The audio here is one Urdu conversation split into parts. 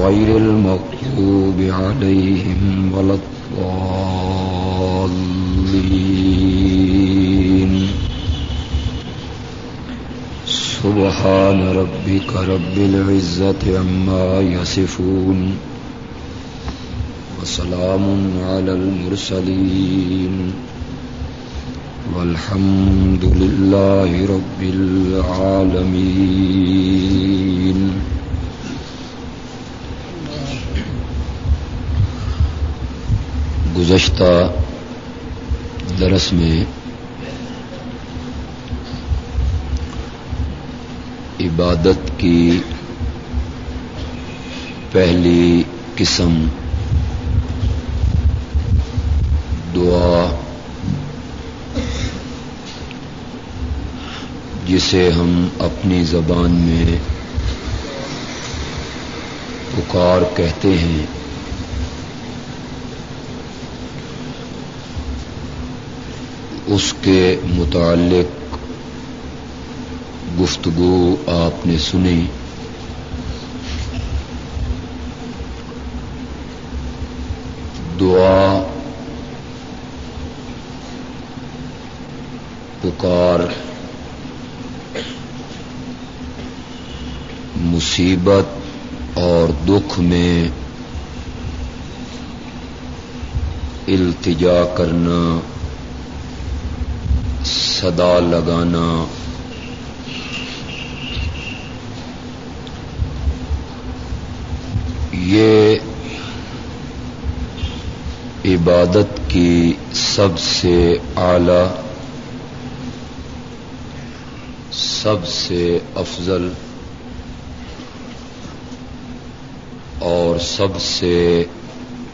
غير المغضوب عليهم ولا الضالين. سبحان ربك رب العزة عما يصفون. وسلام على المرسلين. والحمد لله رب العالمين. گزشتہ درس میں عبادت کی پہلی قسم دعا، جسے ہم اپنی زبان میں پکار کہتے ہیں۔ اس کے متعلق گفتگو آپ نے سنی۔ دعا پکار۔ مصیبت اور دکھ میں التجا کرنا۔ صدا لگانا۔ یہ عبادت کی سب سے اعلی، سب سے افضل اور سب سے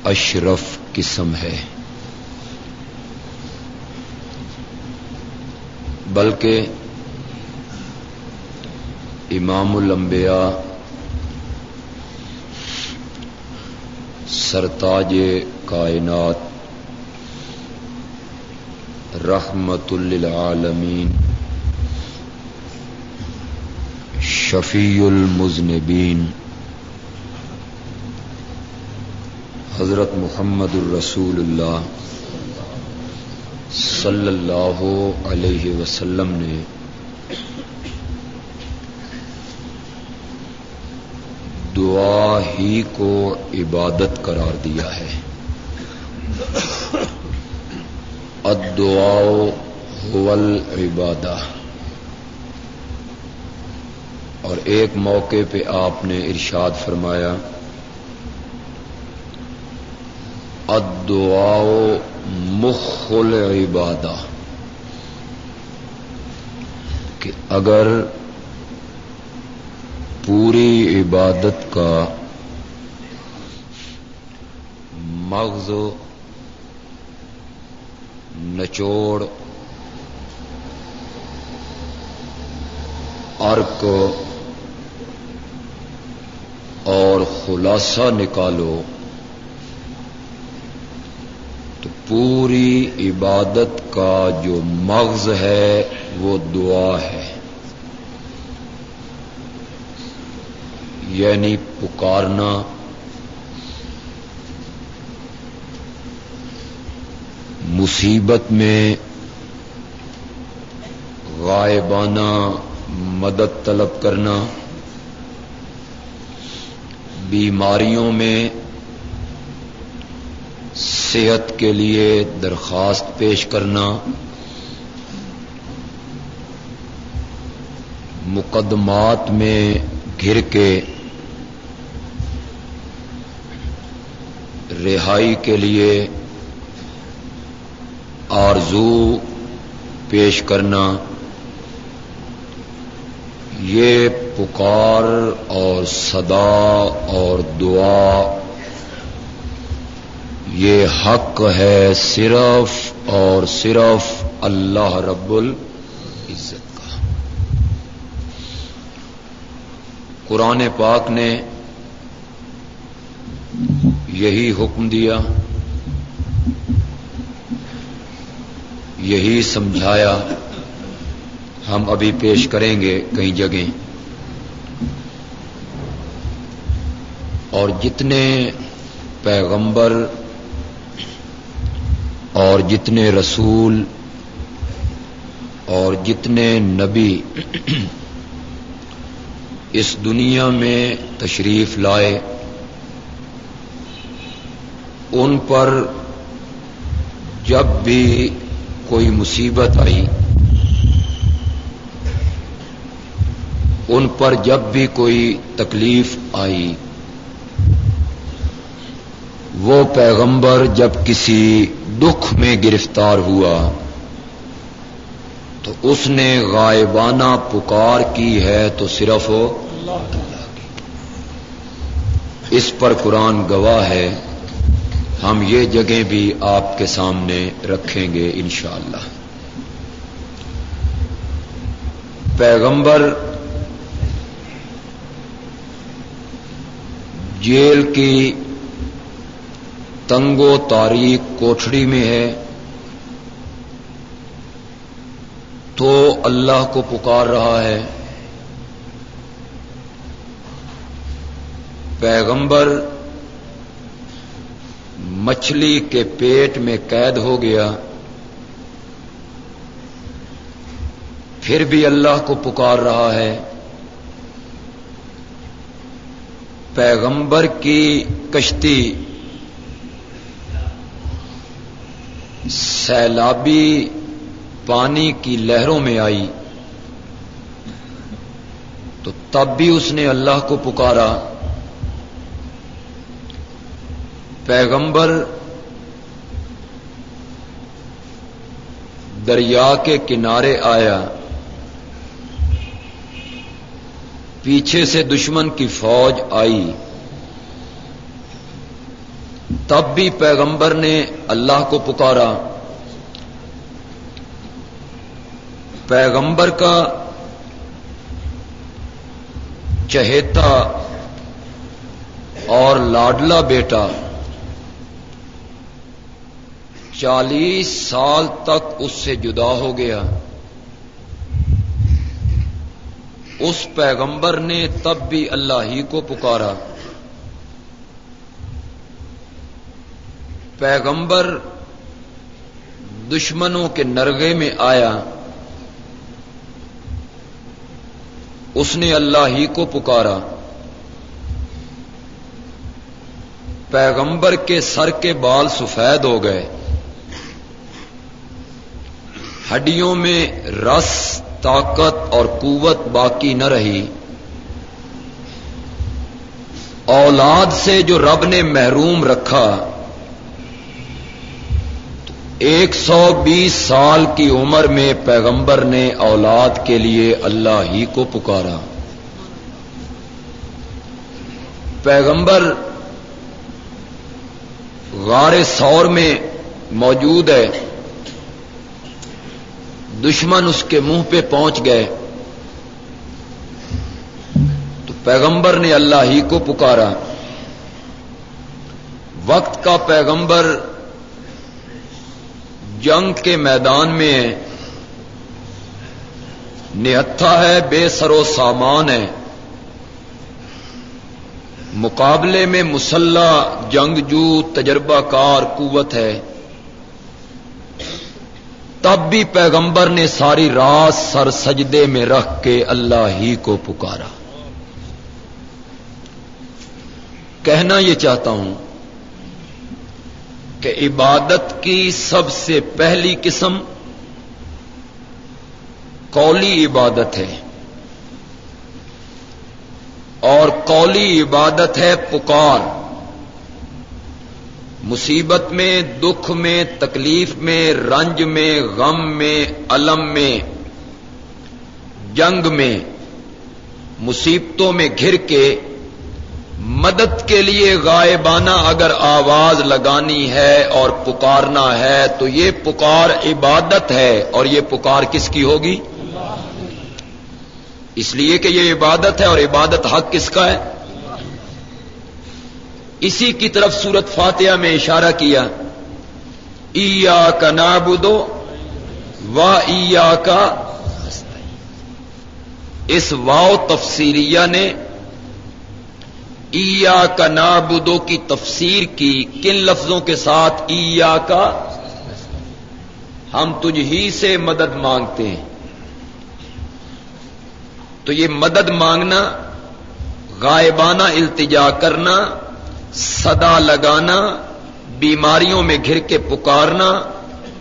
اشرف قسم ہے۔ بلکہ امام الانبیاء سرتاج کائنات رحمت للعالمین شفیع المذنبین حضرت محمد الرسول اللہ صلی اللہ علیہ وسلم نے دعا ہی کو عبادت قرار دیا ہے۔ الدعاء هو العبادہ۔ اور ایک موقع پہ آپ نے ارشاد فرمایا، الدعاء مخ العبادہ کہ اگر پوری عبادت کا مغز نچوڑ ارک اور خلاصہ نکالو پوری عبادت کا جو مغز ہے، وہ دعا ہے۔ یعنی پکارنا۔ مصیبت میں غائبانہ مدد طلب کرنا۔ بیماریوں میں صحت کے لیے درخواست پیش کرنا، مقدمات میں گر کے رہائی کے لیے آرزو پیش کرنا، یہ پکار اور صدا اور دعا یہ حق ہے صرف اور صرف اللہ رب العزت کا۔ قرآن پاک نے یہی حکم دیا، یہی سمجھایا، ہم ابھی پیش کریں گے کئی جگہ۔ اور جتنے پیغمبر اور جتنے رسول اور جتنے نبی اس دنیا میں تشریف لائے، ان پر جب بھی کوئی مصیبت آئی، ان پر جب بھی کوئی تکلیف آئی وہ پیغمبر جب کسی دکھ میں گرفتار ہوا تو اس نے غائبانہ پکار کی ہے تو صرف اس پر قرآن گواہ ہے، ہم یہ جگہ بھی آپ کے سامنے رکھیں گے انشاءاللہ۔ پیغمبر جیل کی تنگ و تاریخ کوٹڑی میں ہے۔ تو اللہ کو پکار رہا ہے۔ پیغمبر مچھلی کے پیٹ میں قید ہو گیا۔ پھر بھی اللہ کو پکار رہا ہے۔ پیغمبر کی کشتی سیلابی پانی کی لہروں میں آئی۔ تو تب بھی اس نے اللہ کو پکارا۔ پیغمبر دریا کے کنارے آیا۔ پیچھے سے دشمن کی فوج آئی۔ تب بھی پیغمبر نے اللہ کو پکارا۔ پیغمبر کا چہیتا اور لاڈلا بیٹا چالیس سال تک اس سے جدا ہو گیا۔ اس پیغمبر نے تب بھی اللہ ہی کو پکارا۔ پیغمبر دشمنوں کے نرگے میں آیا۔ اس نے اللہ ہی کو پکارا۔ پیغمبر کے سر کے بال سفید ہو گئے۔ ہڈیوں میں رس، طاقت اور قوت باقی نہ رہی۔ اولاد سے جو رب نے محروم رکھا ایک سو بیس سال کی عمر میں پیغمبر نے اولاد کے لیے اللہ ہی کو پکارا۔ پیغمبر غار سور میں موجود ہے۔ دشمن اس کے منہ پہ پہنچ گئے۔ تو پیغمبر نے اللہ ہی کو پکارا۔ وقت کا پیغمبر جنگ کے میدان میں نہتھا ہے، بے سر و سامان ہے۔ مقابلے میں مسلح جنگجو تجربہ کار قوت ہے۔ تب بھی پیغمبر نے ساری رات سر سجدے میں رکھ کے اللہ ہی کو پکارا۔ کہنا یہ چاہتا ہوں کہ عبادت کی سب سے پہلی قسم قولی عبادت ہے۔ اور قولی عبادت ہے پکار۔ مصیبت میں، دکھ میں، تکلیف میں، رنج میں، غم میں علم میں، جنگ میں، مصیبتوں میں گھر کے مدد کے لیے غائبانہ اگر آواز لگانی ہے اور پکارنا ہے تو یہ پکار عبادت ہے اور یہ پکار کس کی ہوگی؟ اس لیے کہ یہ عبادت ہے اور عبادت حق کس کا ہے؟ اسی کی طرف سورت فاتحہ میں اشارہ کیا ایا کا نابدو و ایا کا اس واؤ تفسیریہ نے ایا کا نابدو کی تفسیر کی کن لفظوں کے ساتھ ایا کا ہم تجھ ہی سے مدد مانگتے ہیں۔ تو یہ مدد مانگنا، غائبانہ التجا کرنا، صدا لگانا، بیماریوں میں گھر کے پکارنا،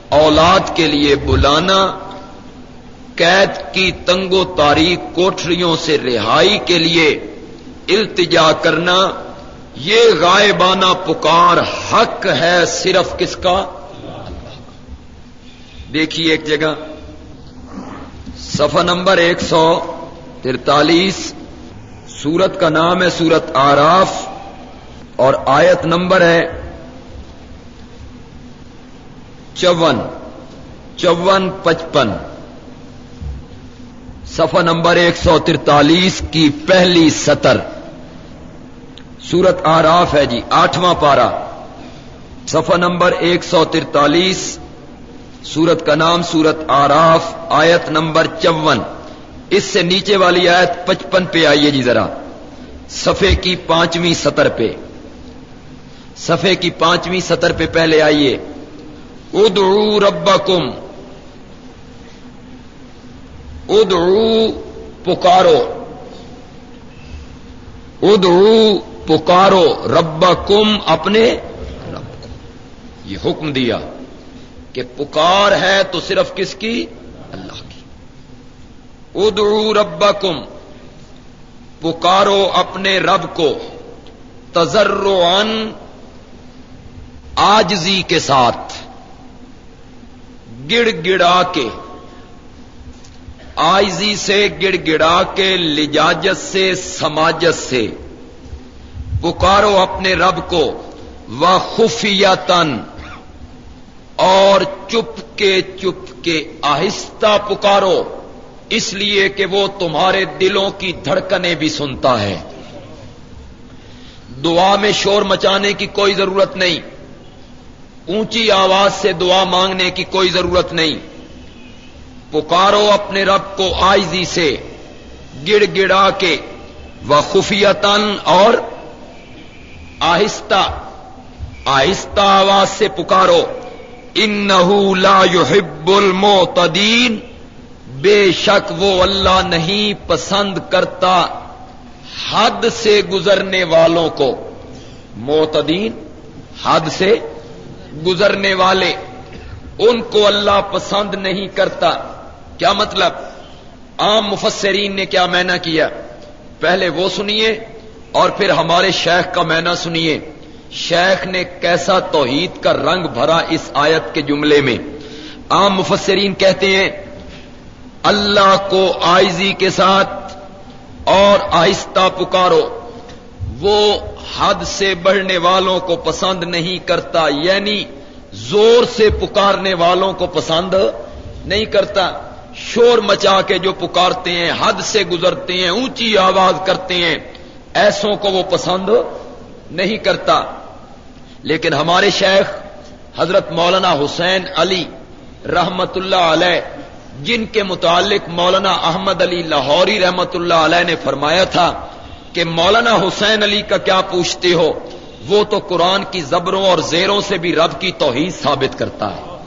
اولاد کے لیے بلانا، قید کی تنگ و تاریخ کوٹریوں سے رہائی کے لیے التجا کرنا، یہ غائبانہ پکار حق ہے صرف کس کا؟ دیکھیے ایک جگہ، صفحہ نمبر ایک سو ترتالیس، سورت کا نام ہے سورت آراف، اور آیت نمبر ہے چون چون پچپن۔ صفحہ نمبر ایک سو ترتالیس کی پہلی سطر۔ سورت آراف ہے جی آٹھواں پارا صفحہ نمبر ایک سو ترتالیس۔ سورت کا نام سورت آراف، آیت نمبر چون۔ اس سے نیچے والی آیت پچپن پہ آئیے جی ذرا۔ صفے کی پانچویں سطر پہ۔ صفے کی پانچویں سطر پہ پہلے آئیے۔ ادعو ربکم۔ ادعو پکارو۔ ادعو پکارو ربکم اپنے رب کو۔ یہ حکم دیا کہ پکار ہے تو صرف کس کی؟ اللہ کی۔ ادعو ربکم، پکارو اپنے رب کو تجرعن آجزی کے ساتھ گڑ گڑا کے آئزی سے گڑ گڑا کے، لجاجت سے، سماجت سے۔ پکارو اپنے رب کو وہ خفیہ تن اور چپ کے چپ کے آہستہ پکارو۔ اس لیے کہ وہ تمہارے دلوں کی دھڑکنیں بھی سنتا ہے۔ دعا میں شور مچانے کی کوئی ضرورت نہیں۔ اونچی آواز سے دعا مانگنے کی کوئی ضرورت نہیں۔ پکارو اپنے رب کو آئزی سے، گڑ گڑا کے وہ خفیتن اور آہستہ آہستہ آواز سے پکارو ان لا يحب المعتدین، بے شک وہ اللہ نہیں پسند کرتا حد سے گزرنے والوں کو۔ معتدین، حد سے گزرنے والے، ان کو اللہ پسند نہیں کرتا۔ کیا مطلب؟ عام مفسرین نے کیا مینا کیا؟ پہلے وہ سنیے۔ اور پھر ہمارے شیخ کا مینا سنیے۔ شیخ نے کیسا توحید کا رنگ بھرا اس آیت کے جملے میں۔ عام مفسرین کہتے ہیں، اللہ کو آئزی کے ساتھ اور آہستہ پکارو۔ وہ حد سے بڑھنے والوں کو پسند نہیں کرتا یعنی زور سے پکارنے والوں کو پسند نہیں کرتا۔ شور مچا کے جو پکارتے ہیں، حد سے گزرتے ہیں، اونچی آواز کرتے ہیں۔ ایسوں کو وہ پسند نہیں کرتا۔ لیکن ہمارے شیخ حضرت مولانا حسین علی رحمت اللہ علیہ، جن کے متعلق مولانا احمد علی لاہوری رحمت اللہ علیہ نے فرمایا تھا کہ مولانا حسین علی کا کیا پوچھتے ہو، وہ تو قرآن کی زبروں اور زیروں سے بھی رب کی توحید ثابت کرتا ہے۔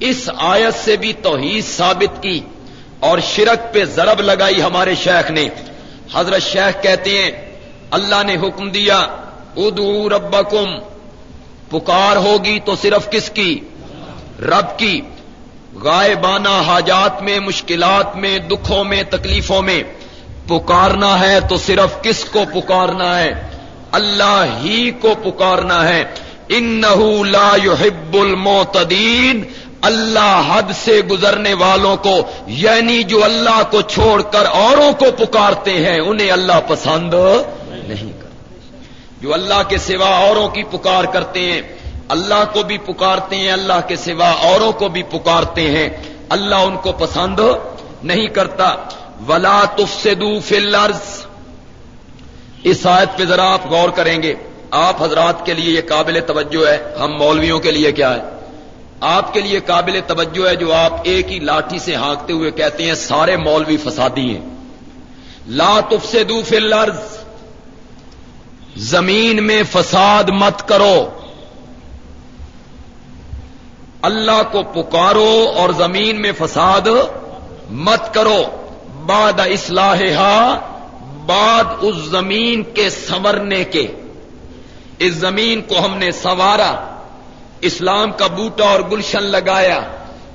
اس آیت سے بھی توحید ثابت کی اور شرک پہ ضرب لگائی ہمارے شیخ نے۔ حضرت شیخ کہتے ہیں، اللہ نے حکم دیا ادو ربکم، پکار ہوگی تو صرف کس کی؟ رب کی۔ غائبانہ حاجات میں، مشکلات میں، دکھوں میں، تکلیفوں میں، پکارنا ہے تو صرف کس کو پکارنا ہے؟ اللہ ہی کو پکارنا ہے۔ ان لا يحب المعتدین اللہ حد سے گزرنے والوں کو یعنی جو اللہ کو چھوڑ کر اوروں کو پکارتے ہیں، انہیں اللہ پسند نہیں کرتا جو اللہ کے سوا اوروں کی پکار کرتے ہیں، اللہ کو بھی پکارتے ہیں، اللہ کے سوا اوروں کو بھی پکارتے ہیں۔ اللہ ان کو پسند نہیں کرتا۔ ولا تفسدو فی الارض اس آیت پہ ذرا آپ غور کریں گے۔ آپ حضرات کے لیے یہ قابل توجہ ہے۔ ہم مولویوں کے لیے کیا ہے؟ آپ کے لیے قابل توجہ ہے جو آپ ایک ہی لاٹھی سے ہانکتے ہوئے کہتے ہیں سارے مولوی فسادی ہیں۔ لا تف سے الارض۔ زمین میں فساد مت کرو۔ اللہ کو پکارو اور زمین میں فساد مت کرو۔ بعد اصلاح بعد اس زمین کے سنورنے کے۔ اس زمین کو ہم نے سنوارا۔ اسلام کا بوٹا اور گلشن لگایا۔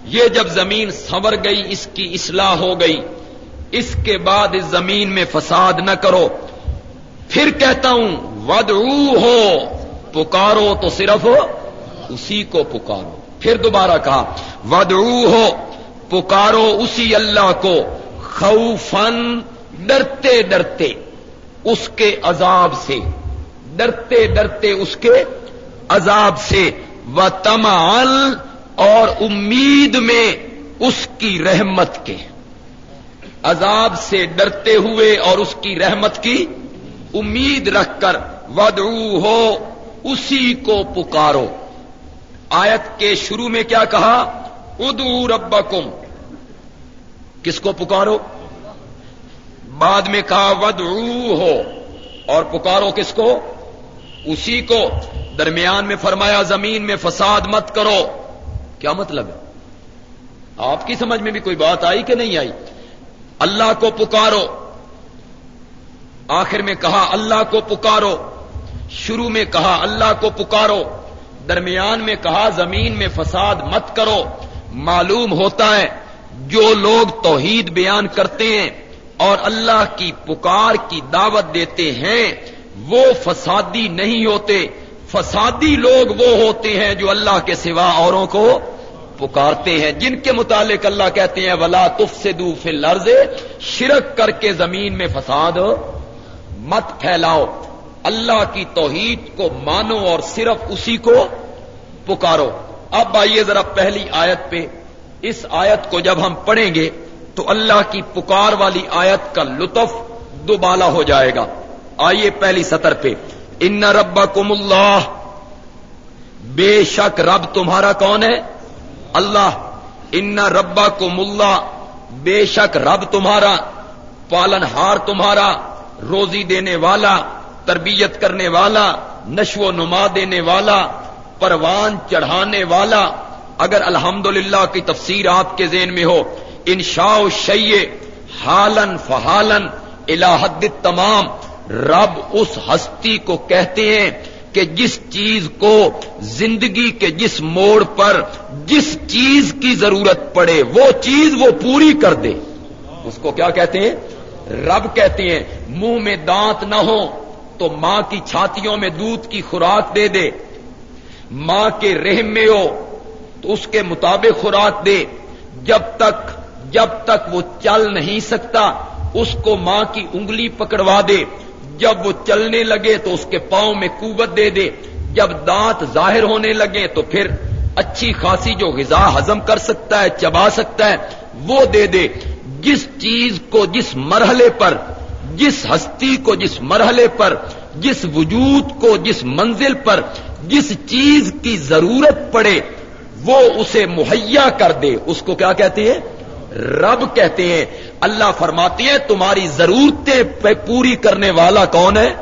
یہ جب زمین سنور گئی، اس کی اصلاح ہو گئی۔ اس کے بعد اس زمین میں فساد نہ کرو۔ پھر کہتا ہوں ودعو ہو پکارو تو صرف اسی کو پکارو۔ پھر دوبارہ کہا ودعو ہو پکارو اسی اللہ کو۔ خوفن ڈرتے ڈرتے، اس کے عذاب سے۔ ڈرتے ڈرتے اس کے عذاب سے۔ و تمال اور امید میں اس کی رحمت کے۔ عذاب سے ڈرتے ہوئے اور اس کی رحمت کی امید رکھ کر ودعو ہو، اسی کو پکارو۔ آیت کے شروع میں کیا کہا؟ ادو ربکم۔ کس کو پکارو؟ بعد میں کہا، ودعو ہو۔ اور پکارو کس کو؟ اسی کو۔ درمیان میں فرمایا، زمین میں فساد مت کرو۔ کیا مطلب ہے؟ آپ کی سمجھ میں بھی کوئی بات آئی کہ نہیں آئی؟ اللہ کو پکارو۔ آخر میں کہا، اللہ کو پکارو۔ شروع میں کہا، اللہ کو پکارو۔ درمیان میں کہا، زمین میں فساد مت کرو۔ معلوم ہوتا ہے، جو لوگ توحید بیان کرتے ہیں اور اللہ کی پکار کی دعوت دیتے ہیں، وہ فسادی نہیں ہوتے۔ فسادی لوگ وہ ہوتے ہیں جو اللہ کے سوا اوروں کو پکارتے ہیں، جن کے متعلق اللہ کہتے ہیں، ولا تف سے دو فل شرک کر کے زمین میں فساد مت پھیلاؤ۔ اللہ کی توحید کو مانو اور صرف اسی کو پکارو۔ اب آئیے ذرا پہلی آیت پہ۔ اس آیت کو جب ہم پڑھیں گے تو اللہ کی پکار والی آیت کا لطف دوبالا ہو جائے گا۔ آئیے پہلی سطر پہ۔ ان ربا اللہ بے شک رب تمہارا کون ہے اللہ ان ربا کو ملا بے شک رب تمہارا پالن ہار تمہارا روزی دینے والا تربیت کرنے والا نشو و نما دینے والا پروان چڑھانے والا اگر الحمد کی تفسیر آپ کے ذہن میں ہو انشاء شیے ہالن فہالن الحد تمام رب اس ہستی کو کہتے ہیں کہ جس چیز کو زندگی کے جس موڑ پر جس چیز کی ضرورت پڑے، وہ چیز وہ پوری کر دے۔ اس کو کیا کہتے ہیں؟ رب کہتے ہیں، منہ میں دانت نہ ہو تو ماں کی چھاتیوں میں دودھ کی خوراک دے دے۔ ماں کے رحم میں ہو تو اس کے مطابق خوراک دے۔ جب تک جب تک وہ چل نہیں سکتا، اس کو ماں کی انگلی پکڑوا دے۔ جب وہ چلنے لگے تو اس کے پاؤں میں قوت دے دے۔ جب دانت ظاہر ہونے لگے تو پھر اچھی خاصی جو غذا ہزم کر سکتا ہے، چبا سکتا ہے، وہ دے دے۔ جس چیز کو جس مرحلے پر، جس ہستی کو جس مرحلے پر، جس وجود کو جس منزل پر، جس چیز کی ضرورت پڑے، وہ اسے مہیا کر دے۔ اس کو کیا کہتے ہیں؟ رب کہتے ہیں، اللہ فرماتے ہیں، تمہاری ضرورتیں پوری کرنے والا کون ہے؟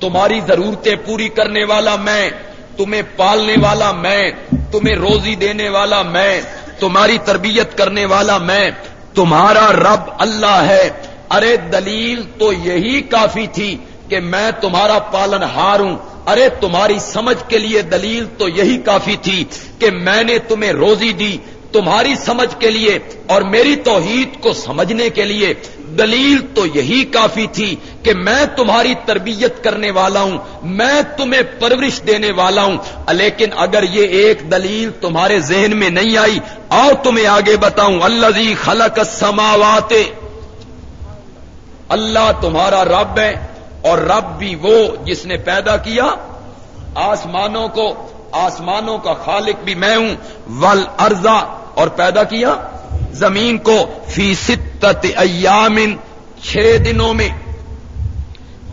تمہاری ضرورتیں پوری کرنے والا میں، تمہیں پالنے والا میں، تمہیں روزی دینے والا میں، تمہاری تربیت کرنے والا میں، تمہارا رب اللہ ہے۔ ارے دلیل تو یہی کافی تھی کہ میں تمہارا پالن ہار ہوں۔ ارے تمہاری سمجھ کے لیے دلیل تو یہی کافی تھی کہ میں نے تمہیں روزی دی۔ تمہاری سمجھ کے لیے اور میری توحید کو سمجھنے کے لیے دلیل تو یہی کافی تھی کہ میں تمہاری تربیت کرنے والا ہوں، میں تمہیں پرورش دینے والا ہوں۔ لیکن اگر یہ ایک دلیل تمہارے ذہن میں نہیں آئی اور تمہیں آگے بتاؤں۔ اللہ جی خلق سماوات اللہ تمہارا رب ہے اور رب بھی وہ جس نے پیدا کیا آسمانوں کو آسمانوں کا خالق بھی میں ہوں ول ارزا اور پیدا کیا؟ زمین کو۔ فی ستت ایامن چھ دنوں میں۔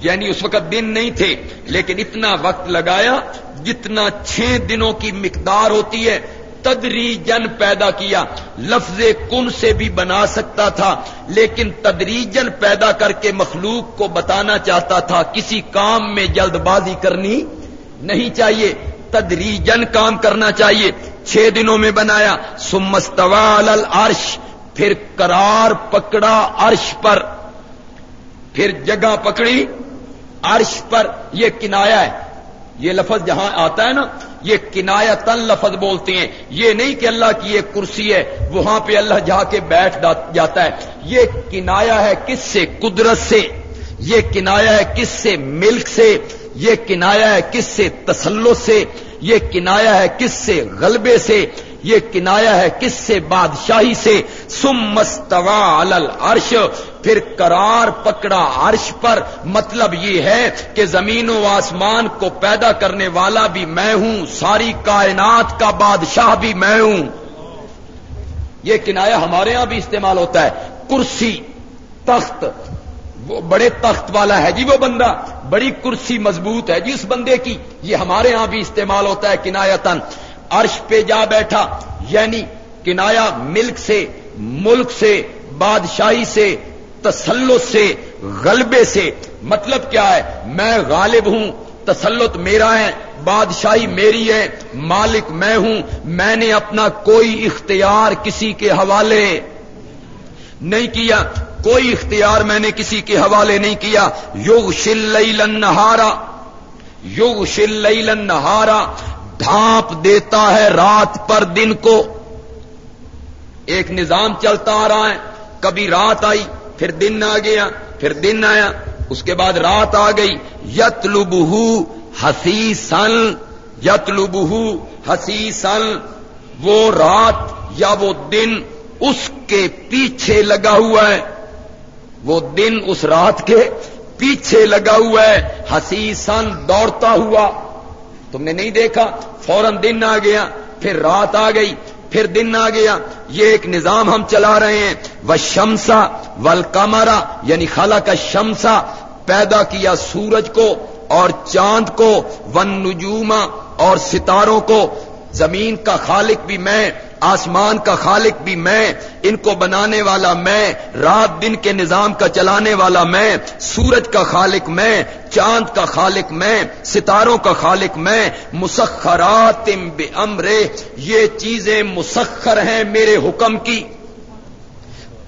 یعنی اس وقت دن نہیں تھے، لیکن اتنا وقت لگایا جتنا چھ دنوں کی مقدار ہوتی ہے۔ تدریجن پیدا کیا۔ لفظ کن سے بھی بنا سکتا تھا، لیکن تدریجن پیدا کر کے مخلوق کو بتانا چاہتا تھا، کسی کام میں جلد بازی کرنی نہیں چاہیے۔ تدریجن کام کرنا چاہیے۔ چھ دنوں میں بنایا۔ سمستوال العرش۔ پھر قرار پکڑا عرش پر۔ پھر جگہ پکڑی عرش پر۔ یہ کنایا ہے۔ یہ لفظ جہاں آتا ہے نا، یہ کنایا تن لفظ بولتے ہیں۔ یہ نہیں کہ اللہ کی ایک کرسی ہے، وہاں پہ اللہ جا کے بیٹھ جاتا ہے۔ یہ کنایا ہے کس سے؟ قدرت سے۔ یہ کنایا ہے کس سے؟ ملک سے۔ یہ کنایا ہے کس سے؟ تسلط سے۔ یہ کنایا ہے کس سے غلبے سے؟ یہ کنایا ہے کس سے بادشاہی سے؟ سم مستوا العرش، پھر قرار پکڑا عرش پر۔ مطلب یہ ہے کہ زمین و آسمان کو پیدا کرنے والا بھی میں ہوں، ساری کائنات کا بادشاہ بھی میں ہوں۔ یہ کنایا ہمارے ہاں بھی استعمال ہوتا ہے۔ کرسی، تخت وہ بڑے تخت والا ہے جی وہ بندہ، بڑی کرسی مضبوط ہے جی اس بندے کی۔ یہ ہمارے ہاں بھی استعمال ہوتا ہے کنایا تن عرش پہ جا بیٹھا یعنی کنایا ملک سے ملک سے، بادشاہی سے، تسلط سے، غلبے سے۔ مطلب کیا ہے؟ میں غالب ہوں، تسلط میرا ہے، بادشاہی میری ہے، مالک میں ہوں۔ میں نے اپنا کوئی اختیار کسی کے حوالے نہیں کیا۔ کوئی اختیار میں نے کسی کے حوالے نہیں کیا۔ یوگ شل نہارا یوگ شل نہارا ڈھانپ دیتا ہے رات پر دن کو۔ ایک نظام چلتا آ رہا ہے۔ کبھی رات آئی، پھر دن آ گیا، پھر دن آیا۔ اس کے بعد رات آ گئی۔ یت لبہ ہسی سن یت لبہ ہسی سن وہ رات یا وہ دن اس کے پیچھے لگا ہوا ہے۔ وہ دن اس رات کے پیچھے لگا ہوا ہے حسیسن دوڑتا ہوا۔ تم نے نہیں دیکھا؟ فوراً دن آ گیا، پھر رات آ گئی، پھر دن آ گیا۔ یہ ایک نظام ہم چلا رہے ہیں۔ وہ شمسا ول یعنی خالہ کا شمسا پیدا کیا سورج کو اور چاند کو۔ ون نجوما اور ستاروں کو۔ زمین کا خالق بھی میں آسمان کا خالق بھی میں، ان کو بنانے والا میں، رات دن کے نظام کا چلانے والا میں، سورج کا خالق میں، چاند کا خالق میں، ستاروں کا خالق میں، مسخرات امرے یہ چیزیں مسخر ہیں میرے حکم کی۔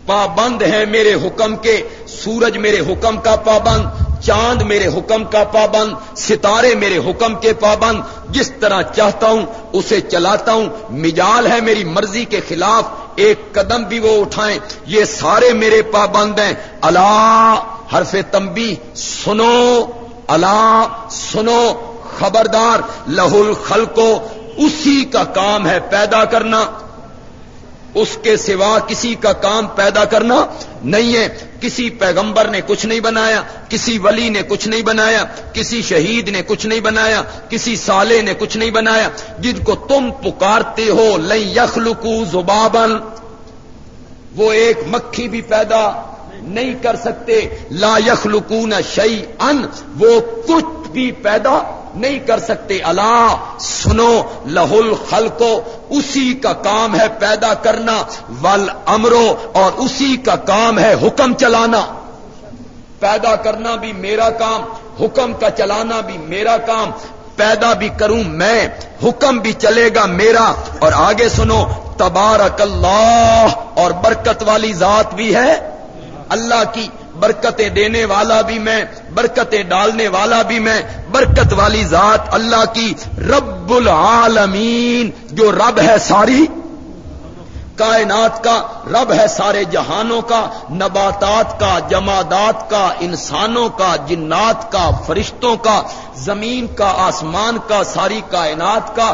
پابند ہیں میرے حکم کے، سورج میرے حکم کا پابند۔ چاند میرے حکم کا پابند، ستارے میرے حکم کے پابند، جس طرح چاہتا ہوں اسے چلاتا ہوں۔ مجال ہے میری مرضی کے خلاف، ایک قدم بھی وہ اٹھائیں۔ یہ سارے میرے پابند ہیں۔ اللہ حرف تمبی سنو اللہ سنو، خبردار لہ الخل کو اسی کا کام ہے پیدا کرنا۔ اس کے سوا کسی کا کام پیدا کرنا نہیں ہے۔ کسی پیغمبر نے کچھ نہیں بنایا، کسی ولی نے کچھ نہیں بنایا، کسی شہید نے کچھ نہیں بنایا، کسی سالے نے کچھ نہیں بنایا۔ جن کو تم پکارتے ہو لئی یخلکو زبابن وہ ایک مکھی بھی پیدا نہیں کر سکتے۔ لا یخلکون شعی ان وہ کچھ بھی پیدا نہیں کر سکتے۔ اللہ سنو، لہل خل اسی کا کام ہے پیدا کرنا۔ ول امرو، اور اسی کا کام ہے حکم چلانا۔ پیدا کرنا بھی میرا کام، حکم کا چلانا بھی میرا کام۔ پیدا بھی کروں میں، حکم بھی چلے گا میرا۔ اور آگے سنو، تبارک اللہ، اور برکت والی ذات بھی ہے۔ اللہ کی برکتیں دینے والا بھی میں، برکتیں ڈالنے والا بھی میں، برکت والی ذات اللہ کی رب العالمین جو رب ہے ساری، کائنات کا، رب ہے سارے جہانوں کا، نباتات کا، جمادات کا، انسانوں کا، جنات کا، فرشتوں کا، زمین کا، آسمان کا، ساری کائنات کا،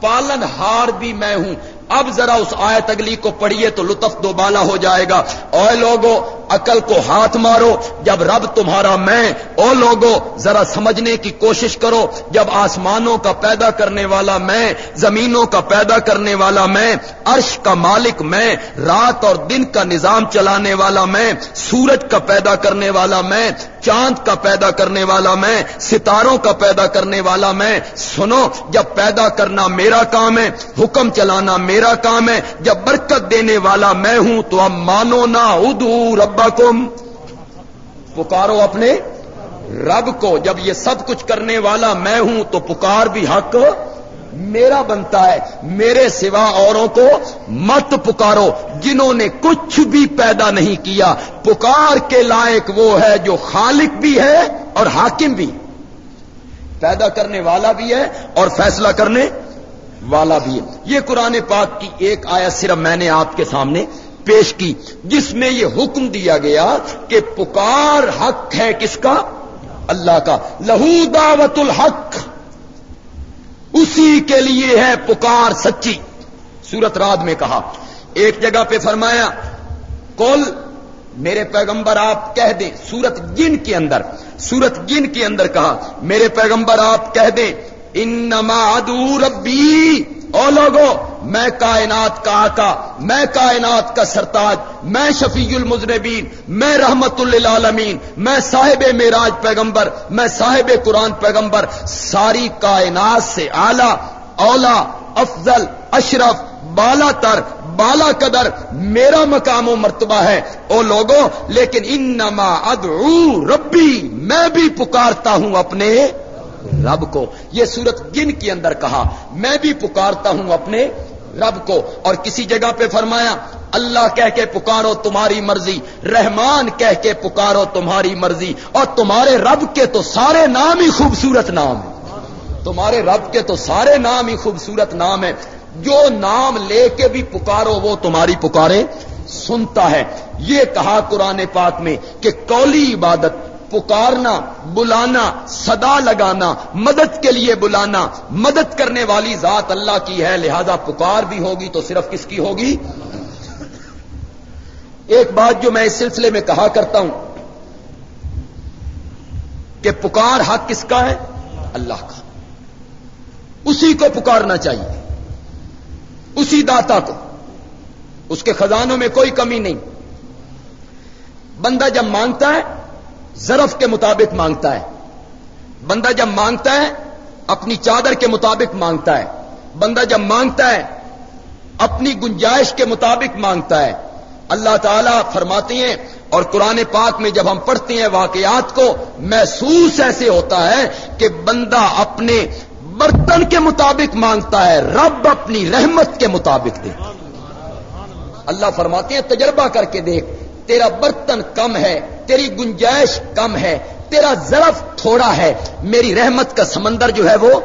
پالن ہار بھی میں ہوں۔ اب ذرا اس آیت اگلی کو پڑھیے تو لطف دوبالا ہو جائے گا۔ اے لوگوں عقل کو ہاتھ مارو۔ جب رب تمہارا میں او لوگوں ذرا سمجھنے کی کوشش کرو۔ جب آسمانوں کا پیدا کرنے والا میں، زمینوں کا پیدا کرنے والا میں، عرش کا مالک میں، رات اور دن کا نظام چلانے والا میں، سورج کا پیدا کرنے والا میں چاند کا پیدا کرنے والا میں، ستاروں کا پیدا کرنے والا میں، سنو، جب پیدا کرنا میرا کام ہے، حکم چلانا میرا کام ہے، جب برکت دینے والا میں ہوں تو اب مانو نہ ادو ربکم۔ پکارو اپنے رب کو، جب یہ سب کچھ کرنے والا میں ہوں تو پکار بھی حق میرا بنتا ہے، میرے سوا اوروں کو مت پکارو۔ جنہوں نے کچھ بھی پیدا نہیں کیا، پکار کے لائق وہ ہے جو خالق بھی ہے اور حاکم بھی۔ پیدا کرنے والا بھی ہے اور فیصلہ کرنے والا بھی ہے۔ یہ قرآن پاک کی ایک آیا صرف میں نے آپ کے سامنے پیش کی، جس میں یہ حکم دیا گیا کہ پکار حق ہے کس کا؟ اللہ کا۔ لہو دعوت الحق۔ اسی کے لیے ہے پکار سچی۔ سورت رات میں کہا۔ ایک جگہ پہ فرمایا کل میرے پیغمبر آپ کہہ دیں۔ سورت جن کے اندر، سورت جن کے اندر کہا، میرے پیغمبر آپ کہہ دیں ان نما ربی۔ او لوگو میں کائنات کا آقا، میں کائنات کا سرتاج، میں شفیع المذنبین، میں رحمت للعالمین، میں صاحب میراج پیغمبر، میں صاحب قرآن پیغمبر، ساری کائنات سے اعلی، اولا، افضل، اشرف، بالا تر، بالا قدر، میرا مقام و مرتبہ ہے۔ او لوگوں لیکن انما ادعو ربی، میں بھی پکارتا ہوں اپنے رب کو۔ یہ صورت جن کے اندر کہا، میں بھی پکارتا ہوں اپنے رب کو اور کسی جگہ پہ فرمایا، اللہ کہہ کے پکارو تمہاری مرضی، رحمان کہہ کے پکارو تمہاری مرضی، اور تمہارے رب کے تو سارے نام ہی خوبصورت نام ہیں۔ تمہارے رب کے تو سارے نام ہی خوبصورت نام ہے جو نام لے کے بھی پکارو وہ تمہاری پکارے۔ سنتا ہے، یہ کہا قرآن پاک میں کہ کولی عبادت پکارنا، بلانا، صدا لگانا، مدد کے لیے بلانا، مدد کرنے والی ذات اللہ کی ہے، لہذا پکار بھی ہوگی تو صرف کس کی ہوگی؟ ایک بات جو میں اس سلسلے میں کہا کرتا ہوں، کہ پکار حق کس کا ہے؟ اللہ کا۔ اسی کو پکارنا چاہیے۔ اسی داتا کو۔ اس کے خزانوں میں کوئی کمی نہیں۔ بندہ جب مانگتا ہے ظرف کے مطابق مانگتا ہے۔ بندہ جب مانگتا ہے، اپنی چادر کے مطابق مانگتا ہے۔ بندہ جب مانگتا ہے، اپنی گنجائش کے مطابق مانگتا ہے۔ اللہ تعالیٰ فرماتے ہیں، اور قرآن پاک میں جب ہم پڑھتے ہیں واقعات کو، محسوس ایسے ہوتا ہے کہ بندہ اپنے برتن کے مطابق مانگتا ہے، رب اپنی رحمت کے مطابق دے۔ اللہ فرماتے ہیں، تجربہ کر کے دیکھ، تیرا برتن کم ہے تیری گنجائش کم ہے، تیرا ظرف تھوڑا ہے۔ میری رحمت کا سمندر جو ہے وہ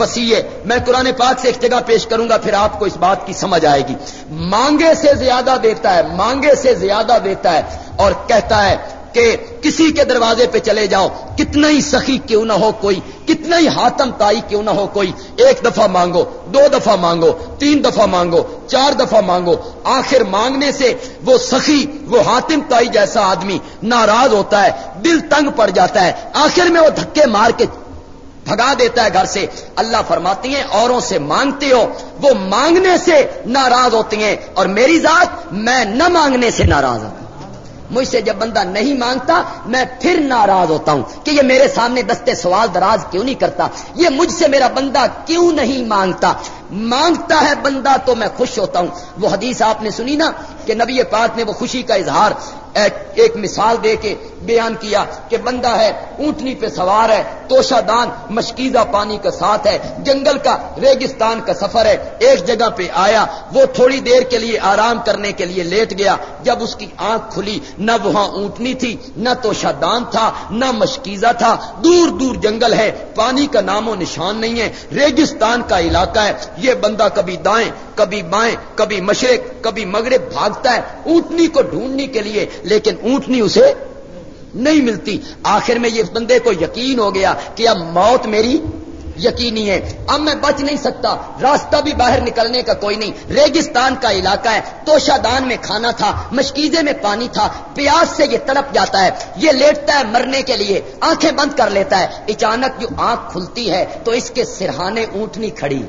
وسیع ہے۔ میں قرآن پاک سے ایک جگہ پیش کروں گا، پھر آپ کو اس بات کی سمجھ آئے گی۔ مانگے سے زیادہ دیتا ہے، مانگے سے زیادہ دیتا ہے اور کہتا ہے کہ کسی کے دروازے پہ چلے جاؤ، کتنا ہی سخی کیوں نہ ہو کوئی، کتنا ہی ہاتم تائی کیوں نہ ہو کوئی، ایک دفعہ مانگو، دو دفعہ مانگو، تین دفعہ مانگو، چار دفعہ مانگو، آخر مانگنے سے وہ سخی، وہ ہاتم تائی جیسا آدمی ناراض ہوتا ہے، دل تنگ پڑ جاتا ہے، آخر میں وہ دھکے مار کے بھگا دیتا ہے گھر سے۔ اللہ فرماتی ہیں، اوروں سے مانگتے ہو، وہ مانگنے سے ناراض ہوتی ہیں، اور میری ذات میں نہ مانگنے سے ناراض ہوں۔ مجھ سے جب بندہ نہیں مانگتا، میں پھر ناراض ہوتا ہوں کہ یہ میرے سامنے دستے سوال دراز کیوں نہیں کرتا؟ یہ مجھ سے میرا بندہ کیوں نہیں مانگتا؟ مانگتا ہے بندہ تو میں خوش ہوتا ہوں۔ وہ حدیث آپ نے سنی نا کہ نبی پاک نے وہ خوشی کا اظہار ایک مثال دے کے بیان کیا کہ بندہ ہے، اونٹنی پہ سوار ہے توشا دان، مشکیزہ پانی کا ساتھ ہے، جنگل کا، ریگستان کا سفر ہے، ایک جگہ پہ آیا، وہ تھوڑی دیر کے لیے آرام کرنے کے لیے لیٹ گیا، جب اس کی آنکھ کھلی، نہ وہاں اونٹنی تھی، نہ توشا دان تھا، نہ مشکیزہ تھا، دور دور جنگل ہے، پانی کا نام و نشان نہیں ہے، ریگستان کا علاقہ ہے، یہ بندہ کبھی دائیں، کبھی بائیں، کبھی مشرق، کبھی مغرب بھاگتا ہے، اونٹنی کو ڈھونڈنے کے لیے لیکن اونٹنی اسے نہیں ملتی۔ آخر میں یہ بندے کو یقین ہو گیا کہ اب موت میری یقینی ہے۔ اب میں بچ نہیں سکتا۔ راستہ بھی باہر نکلنے کا کوئی نہیں۔ ریگستان کا علاقہ ہے۔ توشا دان میں کھانا تھا، مشکیزے میں پانی تھا۔ پیاس سے یہ تڑپ جاتا ہے۔ یہ لیٹتا ہے مرنے کے لیے۔ آنکھیں بند کر لیتا ہے۔ اچانک جو آنکھ کھلتی ہے تو اس کے سرہانے اونٹنی کھڑی۔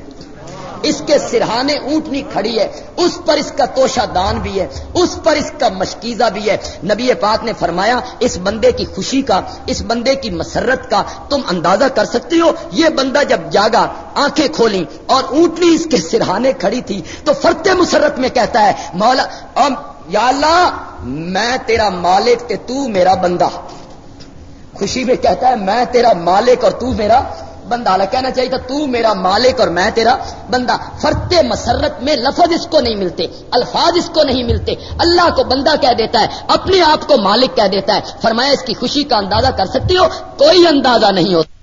اس کے سرہانے اونٹنی کھڑی ہے، اس پر اس کا توشا دان بھی ہے، اس پر اس کا مشکیزہ بھی ہے۔ نبی پاک نے فرمایا، اس بندے کی خوشی کا، اس بندے کی مسرت کا تم اندازہ کر سکتے ہو؟ یہ بندہ جب جاگا، آنکھیں کھولی اور اونٹنی اس کے سرہانے کھڑی تھی، تو فرتے مسرت میں کہتا ہے، مولا یا اللہ، میں تیرا مالک تے تو میرا بندہ۔ خوشی میں کہتا ہے، میں تیرا مالک اور تو میرا بندہ کہنا چاہیے تھا، تو میرا مالک اور میں تیرا بندہ۔ فرتے مسرت میں لفظ اس کو نہیں ملتے، الفاظ اس کو نہیں ملتے۔ اللہ کو بندہ کہہ دیتا ہے، اپنے آپ کو مالک کہہ دیتا ہے۔ فرمایا، اس کی خوشی کا اندازہ کر سکتی ہو؟ کوئی اندازہ نہیں ہوتا۔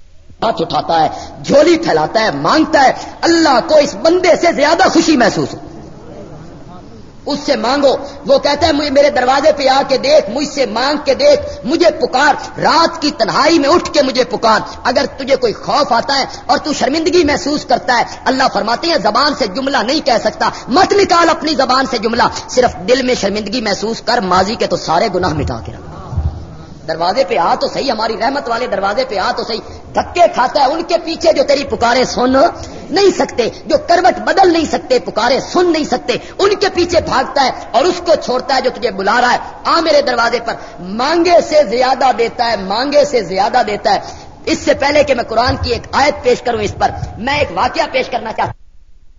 ہاتھ اٹھاتا ہے، جھولی پھیلاتا ہے، مانگتا ہے۔ اللہ کو اس بندے سے زیادہ خوشی محسوس ہو اس سے مانگو۔ وہ کہتا ہے، مجھے میرے دروازے پہ آ کے دیکھ، مجھ سے مانگ کے دیکھ۔ مجھے پکار۔ رات کی تنہائی میں اٹھ کے مجھے پکار۔ اگر تجھے کوئی خوف آتا ہے اور تو شرمندگی محسوس کرتا ہے، اللہ فرماتے ہیں، زبان سے جملہ نہیں کہہ سکتا۔ مت نکال اپنی زبان سے جملہ۔ صرف دل میں شرمندگی محسوس کر، ماضی کے تو سارے گناہ مٹا کے رکھ۔ دروازے پہ آ تو صحیح، ہماری رحمت والے دروازے پہ آ تو صحیح۔ دھکے کھاتا ہے، ان کے پیچھے جو تیری پکارے سن نہیں سکتے، جو کروٹ بدل نہیں سکتے، پکارے سن نہیں سکتے، ان کے پیچھے بھاگتا ہے اور اس کو چھوڑتا ہے جو تجھے بلا رہا ہے۔ آ میرے دروازے پر۔ مانگے سے زیادہ دیتا ہے، مانگے سے زیادہ دیتا ہے۔ اس سے پہلے کہ میں قرآن کی ایک آیت پیش کروں اس پر، میں ایک واقعہ پیش کرنا چاہتا ہوں۔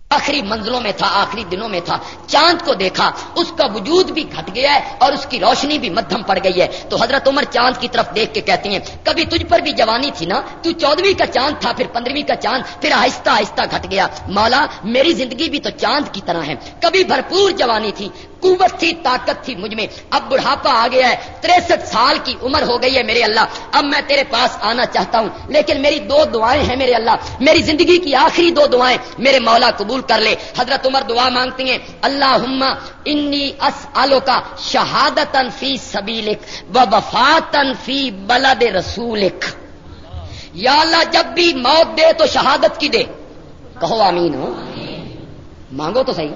آخری منزلوں میں تھا، آخری دنوں میں تھا۔ چاند کو دیکھا، اس کا وجود بھی گھٹ گیا ہے اور اس کی روشنی بھی مدھم پڑ گئی ہے۔ تو حضرت عمر چاند کی طرف دیکھ کے کہتی ہیں، کبھی تجھ پر بھی جوانی تھی نا؟ تو چودہویں کا چاند تھا، پھر پندرہویں کا چاند، پھر آہستہ آہستہ گھٹ گیا۔ مولا میری زندگی بھی تو چاند کی طرح ہے۔ کبھی بھرپور جوانی تھی، قوت تھی، طاقت تھی مجھ میں۔ اب بڑھاپا آ گیا ہے، تریسٹھ سال کی عمر ہو گئی ہے میرے اللہ۔ اب میں تیرے پاس آنا چاہتا ہوں، لیکن میری دو دعائیں ہیں میرے اللہ۔ میری زندگی کی آخری دو دعائیں میرے مولا قبول کر لے۔ حضرت عمر دعا مانگتی ہیں اللہ انی اس آلو کا شہادت فی سبھی لکھ و وفاتن فی بلد رسولک۔ یا اللہ، جب بھی موت دے تو شہادت کی دے۔ کہو آمین۔ ہو مانگو تو صحیح۔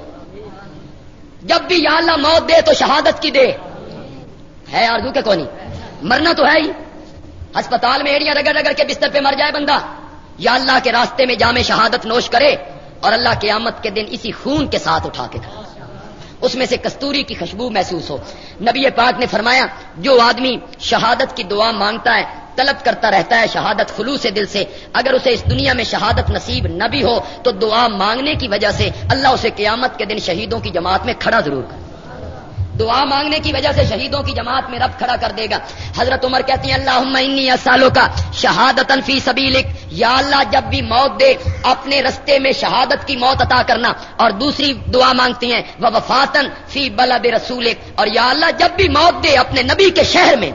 جب بھی یا اللہ موت دے تو شہادت کی دے۔ ہے آرزو کے کونی۔ مرنا تو ہے ہی۔ ہسپتال میں ایڑیاں رگڑ رگڑ کے بستر پہ مر جائے بندہ۔ یا اللہ کے راستے میں جامع شہادت نوش کرے۔ اور اللہ قیامت کے دن اسی خون کے ساتھ اٹھا کے کھڑا اس میں سے کستوری کی خوشبو محسوس ہو۔ نبی پاک نے فرمایا، جو آدمی شہادت کی دعا مانگتا ہے، طلب کرتا رہتا ہے شہادت خلو سے دل سے، اگر اسے اس دنیا میں شہادت نصیب نہ بھی ہو، تو دعا مانگنے کی وجہ سے اللہ اسے قیامت کے دن شہیدوں کی جماعت میں کھڑا ضرور کر۔ دعا مانگنے کی وجہ سے شہیدوں کی جماعت میں رب کھڑا کر دے گا۔ حضرت عمر کہتی ہیں اللہ سالوں کا شہادت فی سبیلک۔ یا اللہ، جب بھی موت دے، اپنے رستے میں شہادت کی موت عطا کرنا۔ اور دوسری دعا مانگتی ہیں وہ وفاتن فی بلد رسولک۔ اور یا اللہ، جب بھی موت دے اپنے نبی کے شہر میں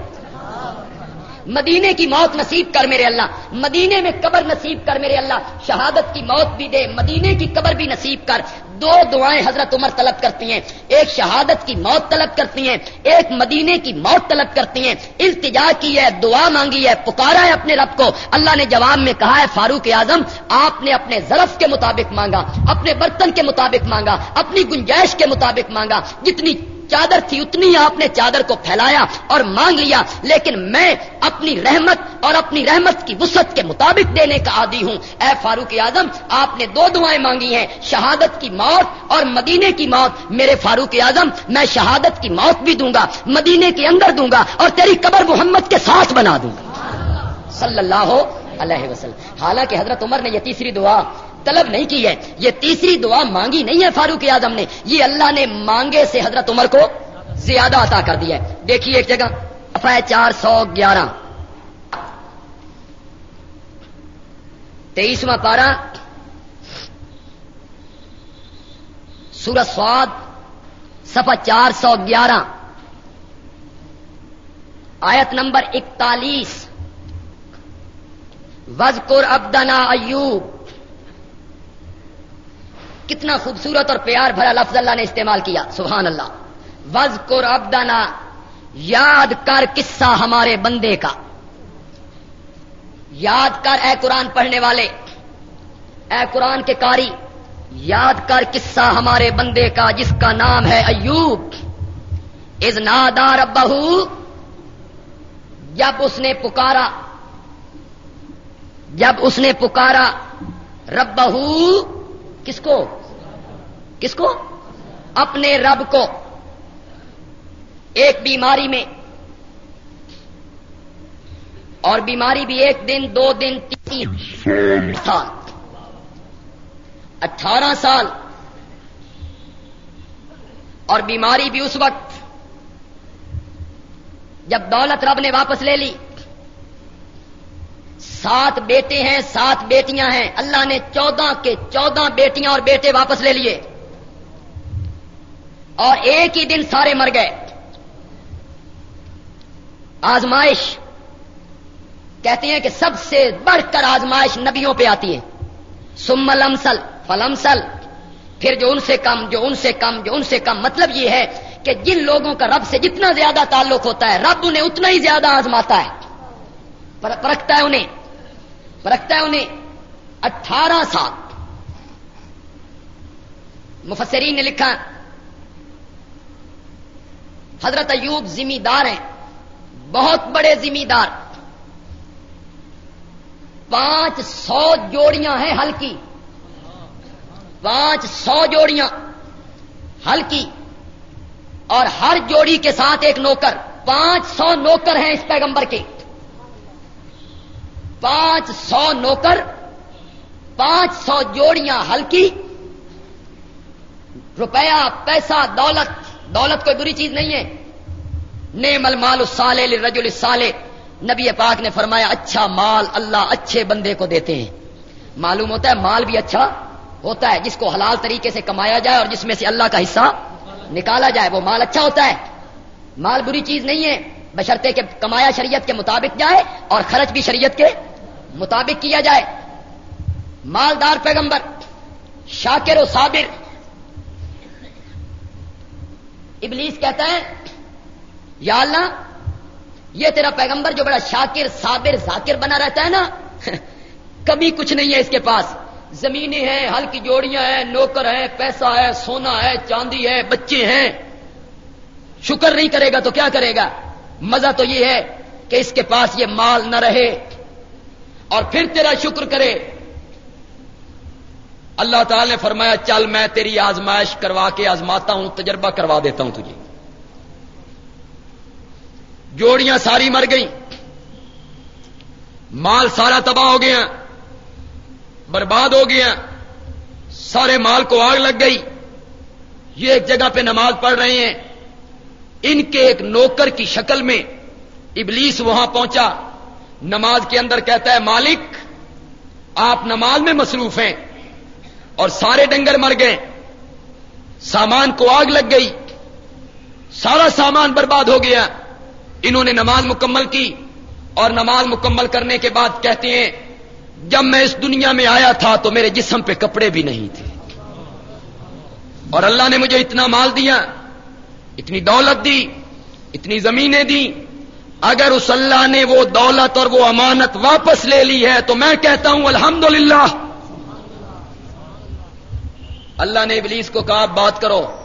مدینے کی موت نصیب کر میرے اللہ، مدینے میں قبر نصیب کر میرے اللہ، شہادت کی موت بھی دے، مدینے کی قبر بھی نصیب کر۔ دو دعائیں حضرت عمر طلب کرتی ہیں۔ ایک شہادت کی موت طلب کرتی ہیں، ایک مدینے کی موت طلب کرتی ہیں۔ التجا کی ہے، دعا مانگی ہے، پکارا ہے اپنے رب کو۔ اللہ نے جواب میں کہا ہے، فاروق اعظم، آپ نے اپنے ضرف کے مطابق مانگا، اپنے برتن کے مطابق مانگا، اپنی گنجائش کے مطابق مانگا۔ جتنی چادر تھی، اتنی آپ نے چادر کو پھیلایا اور مانگ لیا، لیکن میں اپنی رحمت اور اپنی رحمت کی وسعت کے مطابق دینے کا عادی ہوں۔ اے فاروق اعظم، آپ نے دو دعائیں مانگی ہیں، شہادت کی موت اور مدینے کی موت۔ میرے فاروق اعظم، میں شہادت کی موت بھی دوں گا، مدینے کے اندر دوں گا اور تیری قبر محمد کے ساتھ بنا دوں گا۔ صلی اللہ علیہ وسلم۔ حالانکہ حضرت عمر نے یہ تیسری دعا طلب نہیں کی ہے۔ یہ تیسری دعا مانگی نہیں ہے فاروق اعظم نے۔ یہ اللہ نے مانگے سے حضرت عمر کو زیادہ عطا کر دیا ہے۔ دیکھیے ایک جگہ۔ چار سو گیارہ۔ تیئیسواں پارا سورت سواد سفا چار سو گیارہ۔ آیت نمبر اکتالیس۔ وزقر ابدنا ایوب۔ کتنا خوبصورت اور پیار بھرا لفظ اللہ نے استعمال کیا، سبحان اللہ۔ وز کو ابدانا یاد کر قصہ ہمارے بندے کا۔ یاد کر اے قرآن پڑھنے والے، اے قرآن کے کاری یاد کر قصہ ہمارے بندے کا جس کا نام ہے ایوب۔ از نادار بہو جب اس نے پکارا، جب اس نے پکارا رب کس کو کس کو اپنے رب کو ایک بیماری میں اور بیماری بھی ایک دن دو دن تین سال اٹھارہ سال اور بیماری بھی اس وقت جب دولت رب نے واپس لے لی سات بیٹے ہیں، سات بیٹیاں ہیں۔ اللہ نے چودہ کے چودہ بیٹیاں اور بیٹے واپس لے لیے۔ اور ایک ہی دن سارے مر گئے۔ آزمائش۔ کہتے ہیں کہ سب سے بڑھ کر آزمائش نبیوں پہ آتی ہے۔ سمل امسل فلمسل۔ پھر جو ان سے کم، جو ان سے کم، جو ان سے کم۔ مطلب یہ ہے کہ جن لوگوں کا رب سے جتنا زیادہ تعلق ہوتا ہے، رب انہیں اتنا ہی زیادہ آزماتا ہے۔ پرکھتا ہے انہیں۔ پرکھتا ہے انہیں اٹھارہ سال۔ مفسرین نے لکھا، حضرت ایوب ذمہ دار ہیں، بہت بڑے ذمہ دار پانچ سو جوڑیاں ہیں ہلکی پانچ سو جوڑیاں ہلکی اور ہر جوڑی کے ساتھ ایک نوکر۔ پانچ سو نوکر ہیں اس پیغمبر کے۔ پانچ سو نوکر، پانچ سو جوڑیاں ہلکی، روپیہ، پیسہ، دولت دولت کوئی بری چیز نہیں ہے۔ نیم المال سالے رجول سالے نبی پاک نے فرمایا اچھا مال اللہ اچھے بندے کو دیتے ہیں۔ معلوم ہوتا ہے مال بھی اچھا ہوتا ہے، جس کو حلال طریقے سے کمایا جائے اور جس میں سے اللہ کا حصہ نکالا جائے، وہ مال اچھا ہوتا ہے۔ مال بری چیز نہیں ہے۔ بشرطے کے کمایا شریعت کے مطابق جائے اور خرچ بھی شریعت کے مطابق کیا جائے۔ مالدار پیغمبر، شاکر و صابر۔ ابلیس کہتا ہے، یا اللہ، یہ تیرا پیغمبر جو بڑا شاکر، صابر، ذاکر بنا رہتا ہے نا، کبھی کچھ نہیں ہے اس کے پاس۔ زمینیں ہیں، ہل کی جوڑیاں ہیں، نوکر ہیں، پیسہ ہے، سونا ہے، چاندی ہے، بچے ہیں۔ شکر نہیں کرے گا تو کیا کرے گا؟ مزہ تو یہ ہے کہ اس کے پاس یہ مال نہ رہے اور پھر تیرا شکر کرے۔ اللہ تعالی نے فرمایا، چل میں تیری آزمائش کروا کے آزماتا ہوں، تجربہ کروا دیتا ہوں تجھے۔ جوڑیاں ساری مر گئی مال سارا تباہ ہو گیا۔ برباد ہو گیا۔ سارے مال کو آگ لگ گئی۔ یہ ایک جگہ پہ نماز پڑھ رہے ہیں۔ ان کے ایک نوکر کی شکل میں ابلیس وہاں پہنچا۔ نماز کے اندر کہتا ہے، مالک، آپ نماز میں مصروف ہیں اور سارے ڈنگر مر گئے۔ سامان کو آگ لگ گئی۔ سارا سامان برباد ہو گیا۔ انہوں نے نماز مکمل کی اور نماز مکمل کرنے کے بعد کہتے ہیں، جب میں اس دنیا میں آیا تھا تو میرے جسم پہ کپڑے بھی نہیں تھے۔ اور اللہ نے مجھے اتنا مال دیا اتنی دولت دی، اتنی زمینیں دی۔ اگر اس اللہ نے وہ دولت اور وہ امانت واپس لے لی ہے تو میں کہتا ہوں الحمد اللہ نے ابلیس کو کہا بات کرو۔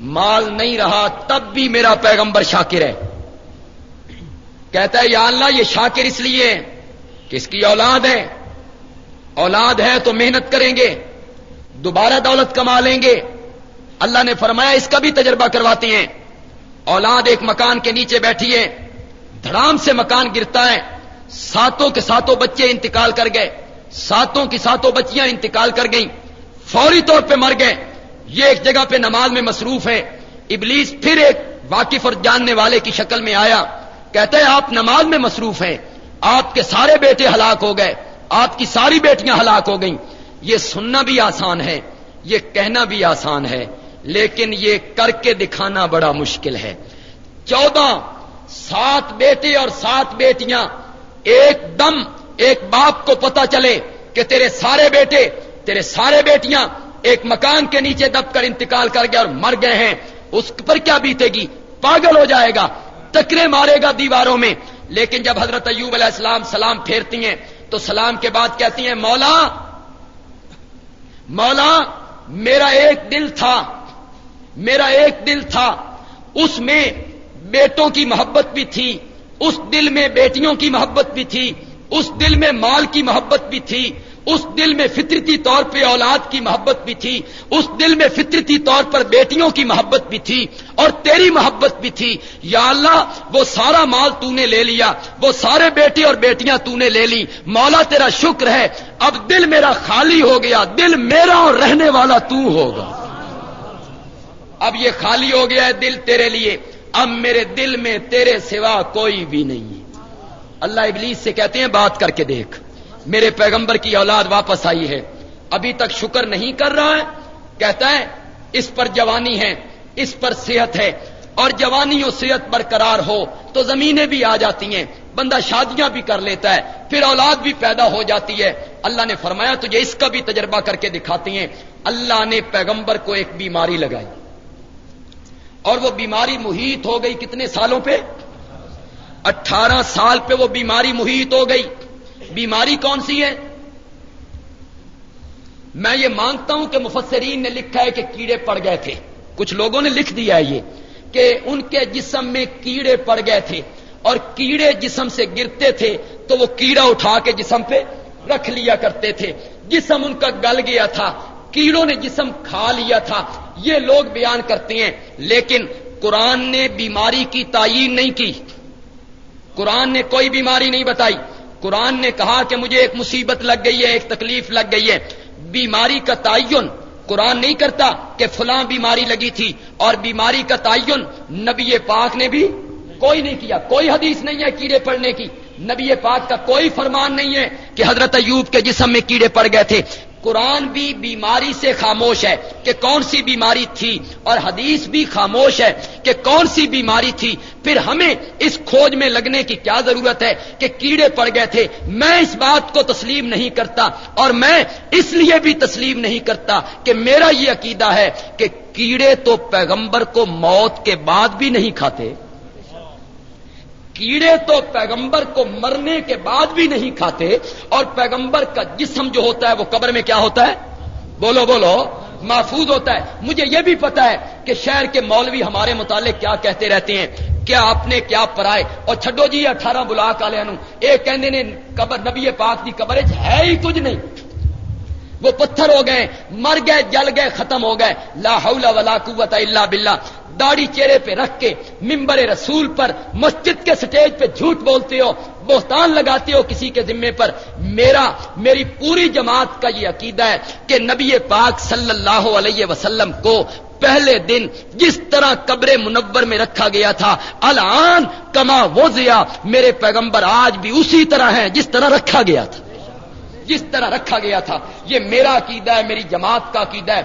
مال نہیں رہا، تب بھی میرا پیغمبر شاکر ہے۔ کہتا ہے، یا اللہ، یہ شاکر اس لیے کہ اس کی اولاد ہے۔ اولاد ہے تو محنت کریں گے، دوبارہ دولت کما لیں گے۔ اللہ نے فرمایا اس کا بھی تجربہ کرواتے ہیں۔ اولاد ایک مکان کے نیچے بیٹھی ہے۔ دھڑام سے مکان گرتا ہے۔ ساتوں کے ساتوں بچے انتقال کر گئے۔ ساتوں کی ساتوں بچیاں انتقال کر گئیں۔ فوری طور پہ مر گئے۔ یہ ایک جگہ پہ نماز میں مصروف ہے ابلیس پھر ایک واقف اور جاننے والے کی شکل میں آیا۔ کہتے ہیں آپ نماز میں مصروف ہیں۔ آپ کے سارے بیٹے ہلاک ہو گئے۔ آپ کی ساری بیٹیاں ہلاک ہو گئیں۔ یہ سننا بھی آسان ہے۔ یہ کہنا بھی آسان ہے۔ لیکن یہ کر کے دکھانا بڑا مشکل ہے۔ چودہ، سات بیٹے اور سات بیٹیاں ایک دم ایک باپ کو پتا چلے کہ تیرے سارے بیٹے، تیرے سارے بیٹیاں ایک مکان کے نیچے دب کر انتقال کر گیا اور مر گئے ہیں۔ اس پر کیا بیتے گی؟ پاگل ہو جائے گا، ٹکرے مارے گا دیواروں میں۔ لیکن جب حضرت ایوب علیہ السلام سلام پھیرتی ہیں تو سلام کے بعد کہتی ہیں، مولا مولا، میرا ایک دل تھا۔ میرا ایک دل تھا، اس میں بیٹوں کی محبت بھی تھی، اس دل میں بیٹیوں کی محبت بھی تھی، اس دل میں مال کی محبت بھی تھی، اس دل میں فطرتی طور پہ اولاد کی محبت بھی تھی، اس دل میں فطرتی طور پر بیٹیوں کی محبت بھی تھی اور تیری محبت بھی تھی۔ یا اللہ، وہ سارا مال تو نے لے لیا، وہ سارے بیٹے اور بیٹیاں تو نے لے لی۔ مولا، تیرا شکر ہے، اب دل میرا خالی ہو گیا، دل میرا اور رہنے والا تو ہوگا۔ اب یہ خالی ہو گیا ہے دل تیرے لیے۔ اب میرے دل میں تیرے سوا کوئی بھی نہیں ہے۔ اللہ ابلیس سے کہتے ہیں، بات کر کے دیکھ۔ میرے پیغمبر کی اولاد واپس آئی ہے۔ ابھی تک شکر نہیں کر رہا ہے۔ کہتا ہے، اس پر جوانی ہے، اس پر صحت ہے۔ اور جوانی اور صحت برقرار ہو تو زمینیں بھی آ جاتی ہیں۔ بندہ شادیاں بھی کر لیتا ہے، پھر اولاد بھی پیدا ہو جاتی ہے۔ اللہ نے فرمایا، تجھے اس کا بھی تجربہ کر کے دکھاتی ہیں۔ اللہ نے پیغمبر کو ایک بیماری لگائی۔ اور وہ بیماری محیط ہو گئی کتنے سالوں پہ؟ اٹھارہ سال پہ وہ بیماری محیط ہو گئی۔ بیماری کون سی ہے؟ میں یہ مانگتا ہوں کہ مفسرین نے لکھا ہے کہ کیڑے پڑ گئے تھے۔ کچھ لوگوں نے لکھ دیا ہے یہ کہ ان کے جسم میں کیڑے پڑ گئے تھے اور کیڑے جسم سے گرتے تھے تو وہ کیڑا اٹھا کے جسم پہ رکھ لیا کرتے تھے۔ جسم ان کا گل گیا تھا۔ کیڑوں نے جسم کھا لیا تھا۔ یہ لوگ بیان کرتے ہیں، لیکن قرآن نے بیماری کی تعین نہیں کی۔ قرآن نے کوئی بیماری نہیں بتائی۔ قرآن نے کہا کہ مجھے ایک مصیبت لگ گئی ہے، ایک تکلیف لگ گئی ہے۔ بیماری کا تعین قرآن نہیں کرتا کہ فلاں بیماری لگی تھی، اور بیماری کا تعین نبی پاک نے بھی کوئی نہیں کیا۔ کوئی حدیث نہیں ہے کیڑے پڑنے کی۔ نبی پاک کا کوئی فرمان نہیں ہے کہ حضرت ایوب کے جسم میں کیڑے پڑ گئے تھے۔ قرآن بھی بیماری سے خاموش ہے کہ کون سی بیماری تھی اور حدیث بھی خاموش ہے کہ کون سی بیماری تھی، پھر ہمیں اس کھوج میں لگنے کی کیا ضرورت ہے کہ کیڑے پڑ گئے تھے؟ میں اس بات کو تسلیم نہیں کرتا اور میں اس لیے بھی تسلیم نہیں کرتا کہ میرا یہ عقیدہ ہے کہ کیڑے تو پیغمبر کو موت کے بعد بھی نہیں کھاتے۔ کیڑے تو پیغمبر کو مرنے کے بعد بھی نہیں کھاتے اور پیغمبر کا جسم جو ہوتا ہے وہ قبر میں کیا ہوتا ہے؟ بولو بولو، محفوظ ہوتا ہے۔ مجھے یہ بھی پتا ہے کہ شہر کے مولوی ہمارے متعلق کیا کہتے رہتے ہیں، کیا آپ نے کیا پرائے؟ اور چھڈو جی اٹھارہ بلاک والے ایک کہنے نے قبر، نبی پاک کی قبر ہے ہی کچھ نہیں۔ وہ پتھر ہو گئے، مر گئے، جل گئے، ختم ہو گئے۔ لا حول ولا قوت الا باللہ۔ داڑھی چہرے پہ رکھ کے ممبر رسول پر مسجد کے سٹیج پہ جھوٹ بولتے ہو، بہتان لگاتے ہو کسی کے ذمے پر، میرا، میری پوری جماعت کا یہ عقیدہ ہے کہ نبی پاک صلی اللہ علیہ وسلم کو پہلے دن جس طرح قبر منور میں رکھا گیا تھا، الان کما وہ میرے پیغمبر آج بھی اسی طرح ہیں جس طرح رکھا گیا تھا۔ جس طرح رکھا گیا تھا۔ یہ میرا عقیدہ ہے، میری جماعت کا عقیدہ ہے۔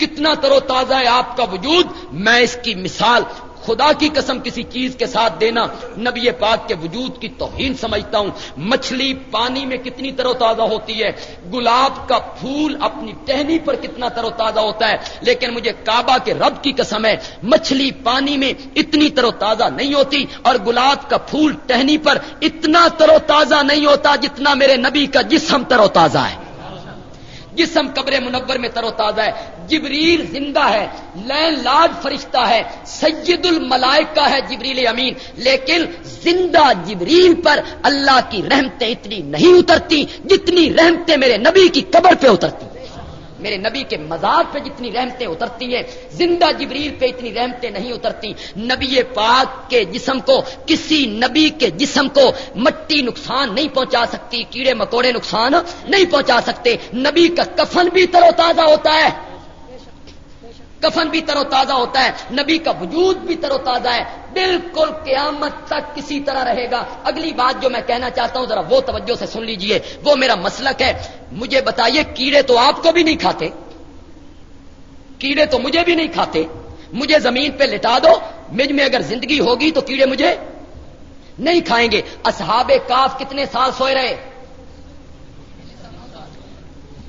کتنا تر و تازہ ہے آپ کا وجود، میں اس کی مثال خدا کی قسم کسی چیز کے ساتھ دینا، نبی پاک کے وجود کی توہین سمجھتا ہوں۔ مچھلی پانی میں کتنی تر و تازہ ہوتی ہے، گلاب کا پھول اپنی ٹہنی پر کتنا تر و تازہ ہوتا ہے، لیکن مجھے کعبہ کے رب کی قسم ہے، مچھلی پانی میں اتنی تر و تازہ نہیں ہوتی اور گلاب کا پھول ٹہنی پر اتنا تر و تازہ نہیں ہوتا جتنا میرے نبی کا جسم تر و تازہ ہے۔ جسم قبر منور میں تر و تازہ ہے۔ جبریل زندہ ہے لین لاج فرشتہ ہے، سید الملائکہ ہے جبریل امین۔ لیکن زندہ جبریل پر اللہ کی رحمتیں اتنی نہیں اترتی جتنی رحمتیں میرے نبی کی قبر پہ اترتی۔ میرے نبی کے مزار پہ جتنی رحمتیں اترتی ہیں، زندہ جبریل پہ اتنی رحمتیں نہیں اترتی۔ نبی پاک کے جسم کو، کسی نبی کے جسم کو مٹی نقصان نہیں پہنچا سکتی، کیڑے مکوڑے نقصان نہیں پہنچا سکتے۔ نبی کا کفن بھی تر و تازہ ہوتا ہے۔ کفن بھی تر و تازہ ہوتا ہے، نبی کا وجود بھی تر و تازہ ہے۔ بالکل قیامت تک کسی طرح رہے گا۔ اگلی بات جو میں کہنا چاہتا ہوں، ذرا وہ توجہ سے سن لیجیے۔ وہ میرا مسلک ہے۔ مجھے بتائیے، کیڑے تو آپ کو بھی نہیں کھاتے؟ کیڑے تو مجھے بھی نہیں کھاتے۔ مجھے زمین پہ لٹا دو، مجھ میں اگر زندگی ہوگی تو کیڑے مجھے نہیں کھائیں گے۔ اصحاب کاف کتنے سال سوئے رہے؟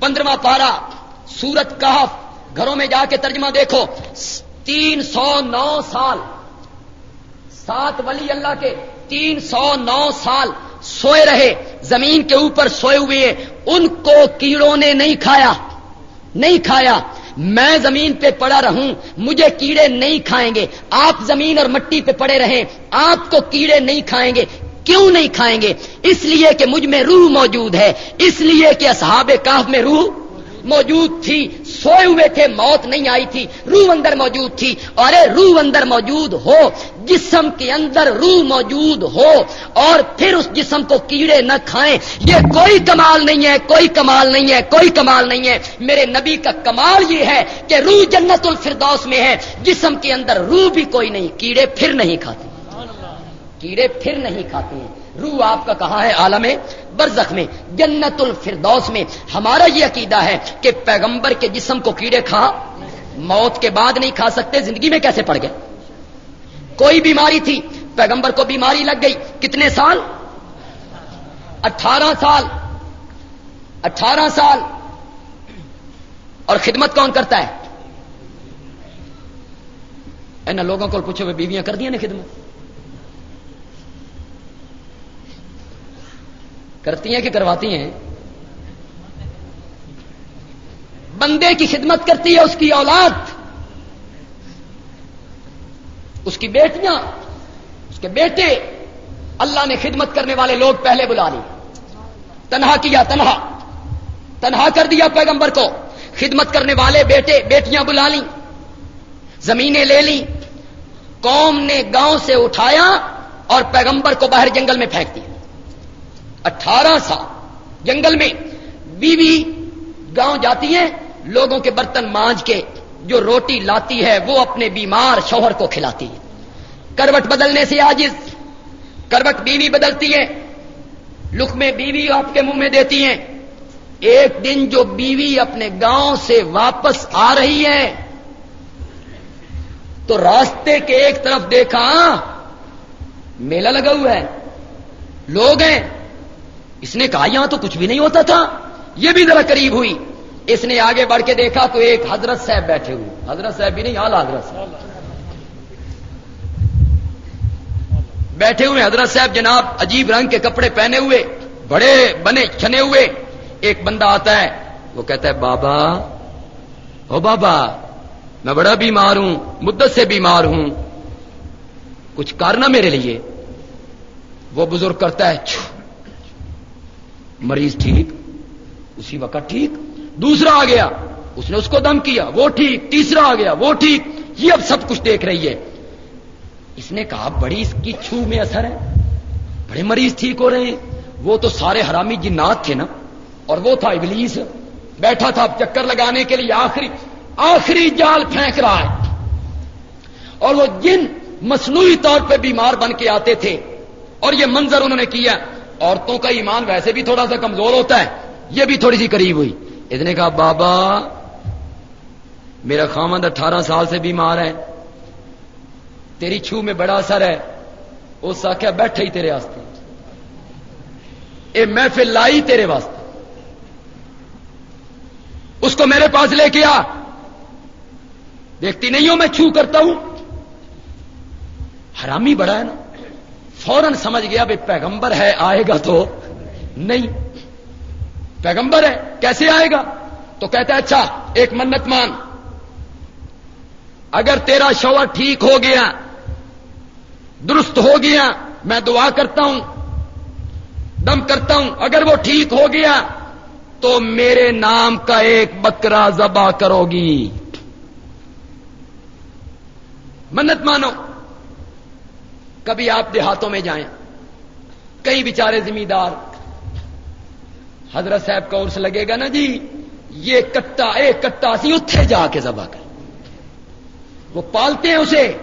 پندرواں پارا۔ سورت کاف گھروں میں جا کے ترجمہ دیکھو۔ تین سو نو سال۔ سات ولی اللہ کے تین سو نو سال سوئے رہے، زمین کے اوپر سوئے ہوئے ان کو کیڑوں نے نہیں کھایا۔ نہیں کھایا۔ میں زمین پہ پڑا رہوں، مجھے کیڑے نہیں کھائیں گے۔ آپ زمین اور مٹی پہ پڑے رہیں، آپ کو کیڑے نہیں کھائیں گے۔ کیوں نہیں کھائیں گے؟ اس لیے کہ مجھ میں روح موجود ہے۔ اس لیے کہ اصحاب کاف میں روح موجود تھی۔ سوئے ہوئے تھے، موت نہیں آئی تھی، روح اندر موجود تھی۔ اور روح اندر موجود ہو، جسم کے اندر روح موجود ہو۔ اور پھر اس جسم کو کیڑے نہ کھائیں۔ یہ کوئی کمال نہیں ہے، کوئی کمال نہیں ہے، کوئی کمال نہیں ہے۔ میرے نبی کا کمال یہ ہے کہ روح جنت الفردوس میں ہے۔ جسم کے اندر روح بھی کوئی نہیں، کیڑے پھر نہیں کھاتے۔ کیڑے پھر نہیں کھاتے۔ ہیں روح آپ کا کہاں ہے؟ عالم برزخ میں، جنت الفردوس میں ہمارا یہ عقیدہ ہے کہ پیغمبر کے جسم کو کیڑے کھا، موت کے بعد نہیں کھا سکتے، زندگی میں کیسے پڑ گئے؟ کوئی بیماری تھی، پیغمبر کو بیماری لگ گئی، کتنے سال؟ اٹھارہ سال۔ اٹھارہ سال۔ اور خدمت کون کرتا ہے؟ لوگوں کو پوچھو بیویاں کر دیا نا خدمت؟ کرتی ہیں کہ کرواتی ہیں؟ بندے کی خدمت کرتی ہے اس کی اولاد، اس کی بیٹیاں، اس کے بیٹے، اللہ نے خدمت کرنے والے لوگ پہلے بلا لی تنہا کیا، تنہا۔ تنہا کر دیا پیغمبر کو۔ خدمت کرنے والے بیٹے، بیٹیاں بلا لی زمینیں لے لی قوم نے گاؤں سے اٹھایا اور پیغمبر کو باہر جنگل میں پھینک دیا۔ اٹھارہ سال جنگل میں بیوی گاؤں جاتی ہے لوگوں کے برتن مانج کے جو روٹی لاتی ہے، وہ اپنے بیمار شوہر کو کھلاتی ہے۔ کروٹ بدلنے سے آجز کروٹ بیوی بدلتی ہے۔ لک میں بیوی آپ کے منہ میں دیتی ہیں۔ ایک دن جو بیوی اپنے گاؤں سے واپس آ رہی ہے، تو راستے کے ایک طرف دیکھا، میلہ لگا ہوا ہے۔ لوگ ہیں۔ اس نے کہا، یہاں تو کچھ بھی نہیں ہوتا تھا۔ یہ بھی ذرا قریب ہوئی۔ اس نے آگے بڑھ کے دیکھا تو ایک حضرت صاحب بیٹھے ہوئے۔ حضرت صاحب بھی نہیں آلہ حضرت صاحب۔ بیٹھے ہوئے حضرت صاحب جناب، عجیب رنگ کے کپڑے پہنے ہوئے، بڑے بنے، چھنے ہوئے۔ ایک بندہ آتا ہے، وہ کہتا ہے، بابا، او بابا، میں بڑا بیمار ہوں، مدت سے بیمار ہوں۔ کچھ کرنا میرے لیے۔ وہ بزرگ کرتا ہے مریض ٹھیک، اسی وقت ٹھیک، دوسرا آ گیا، اس نے اس کو دم کیا، وہ ٹھیک، تیسرا آ گیا، وہ ٹھیک، یہ اب سب کچھ دیکھ رہی ہے۔ اس نے کہا، بڑی اس کی چھو میں اثر ہے، بڑے مریض ٹھیک ہو رہے ہیں۔ وہ تو سارے حرامی جنات تھے نا، اور وہ تھا ابلیس۔ بیٹھا تھا اب چکر لگانے کے لیے، آخری آخری جال پھینک رہا ہے۔ اور وہ جن مصنوعی طور پہ بیمار بن کے آتے تھے، اور یہ منظر انہوں نے کیا عورتوں کا ایمان ویسے بھی تھوڑا سا کمزور ہوتا ہے، یہ بھی تھوڑی سی قریب ہوئی۔ اس نے کہا بابا میرا خامد اٹھارہ سال سے بیمار ہے، تیری چھو میں بڑا اثر ہے، اس آخیا بیٹھے ہی تیرے واسطے۔ اے محفل لائی تیرے واسطے۔ اس کو میرے پاس لے کے آ۔ دیکھتی نہیں ہوں میں چھو کرتا ہوں۔ حرامی بڑا ہے نا۔ فوراً سمجھ گیا بھائی پیغمبر ہے، آئے گا تو نہیں۔ پیغمبر ہے، کیسے آئے گا؟ تو کہتا ہے اچھا ایک منت مان۔ اگر تیرا شوہر ٹھیک ہو گیا، درست ہو گیا، میں دعا کرتا ہوں، دم کرتا ہوں، اگر وہ ٹھیک ہو گیا، تو میرے نام کا ایک بکرا ذبح کرو گی۔ منت مانو۔ کبھی آپ دیہاتوں میں جائیں۔ کئی بیچارے ذمہ دار حضرت صاحب کا عرص لگے گا نا جی۔ یہ کٹا، ایک کٹا سی اتھے جا کے ذبح کر۔ وہ پالتے ہیں اسے۔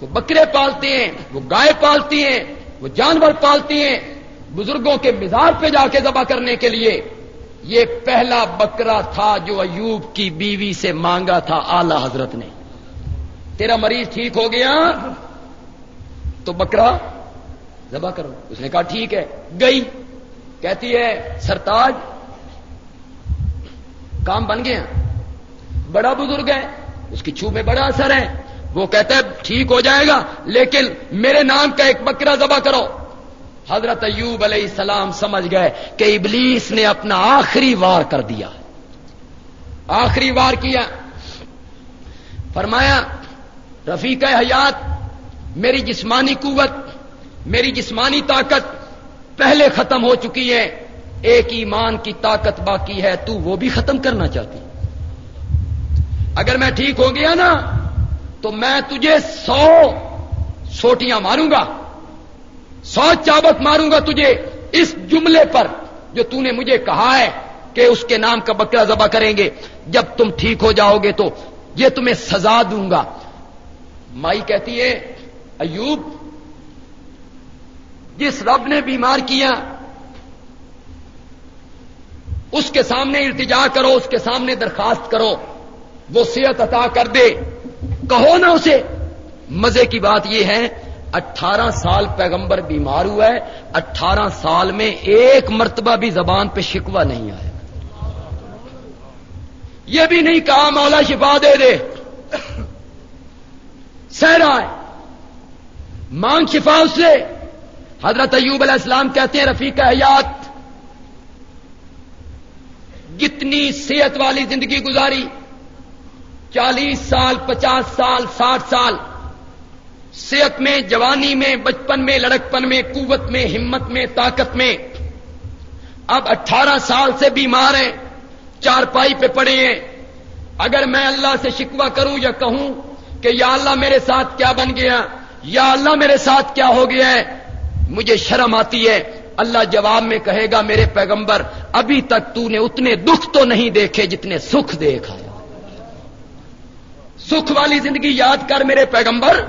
وہ بکرے پالتے ہیں، وہ گائے پالتی ہیں، وہ جانور پالتی ہیں۔ بزرگوں کے مزار پہ جا کے ذبح کرنے کے لیے۔ یہ پہلا بکرا تھا جو ایوب کی بیوی سے مانگا تھا آلہ حضرت نے۔ تیرا مریض ٹھیک ہو گیا؟ تو بکرا ذبح کرو۔ اس نے کہا، ٹھیک ہے۔ گئی۔ کہتی ہے، سرتاج، کام بن گیا۔ بڑا بزرگ ہے۔ اس کی چھو میں بڑا اثر ہے۔ وہ کہتا ہے، ٹھیک ہو جائے گا، لیکن میرے نام کا ایک بکرا ذبح کرو۔ حضرت ایوب علیہ السلام سمجھ گئے کہ ابلیس نے اپنا آخری وار کر دیا۔ آخری وار کیا۔ فرمایا، رفیق حیات میری جسمانی قوت، میری جسمانی طاقت پہلے ختم ہو چکی ہے۔ ایک ایمان کی طاقت باقی ہے، تو وہ بھی ختم کرنا چاہتی۔ اگر میں ٹھیک ہو گیا نا، تو میں تجھے سو سوٹیاں ماروں گا۔ سو چابک ماروں گا تجھے اس جملے پر جو تو نے مجھے کہا ہے کہ اس کے نام کا بکرا ذبح کریں گے۔ جب تم ٹھیک ہو جاؤ گے تو یہ تمہیں سزا دوں گا۔ مائی کہتی ہے ایوب، جس رب نے بیمار کیا، اس کے سامنے التجا کرو، اس کے سامنے درخواست کرو، وہ صحت عطا کر دے۔ کہو نا اسے۔ مزے کی بات یہ ہے، اٹھارہ سال پیغمبر بیمار ہوا ہے، اٹھارہ سال میں ایک مرتبہ بھی زبان پہ شکوا نہیں آیا۔ یہ بھی نہیں کہا، مولا شفا دے دے۔ سہرا ہے۔ مانگ شفا اس سے۔ حضرت ایوب علیہ السلام کہتے ہیں، رفیق حیات، جتنی صحت والی زندگی گزاری، چالیس سال، پچاس سال، ساٹھ سال، صحت میں، جوانی میں، بچپن میں، لڑکپن میں، قوت میں، ہمت میں، طاقت میں۔ اب اٹھارہ سال سے بیمار ہیں، چار پائی پہ پڑے ہیں۔ اگر میں اللہ سے شکوا کروں یا کہوں کہ یا اللہ میرے ساتھ کیا بن گیا یا اللہ میرے ساتھ کیا ہو گیا ہے؟ مجھے شرم آتی ہے۔ اللہ جواب میں کہے گا، میرے پیغمبر، ابھی تک تو نے اتنے دکھ تو نہیں دیکھے جتنے سکھ دیکھا۔ سکھ والی زندگی یاد کر میرے پیغمبر،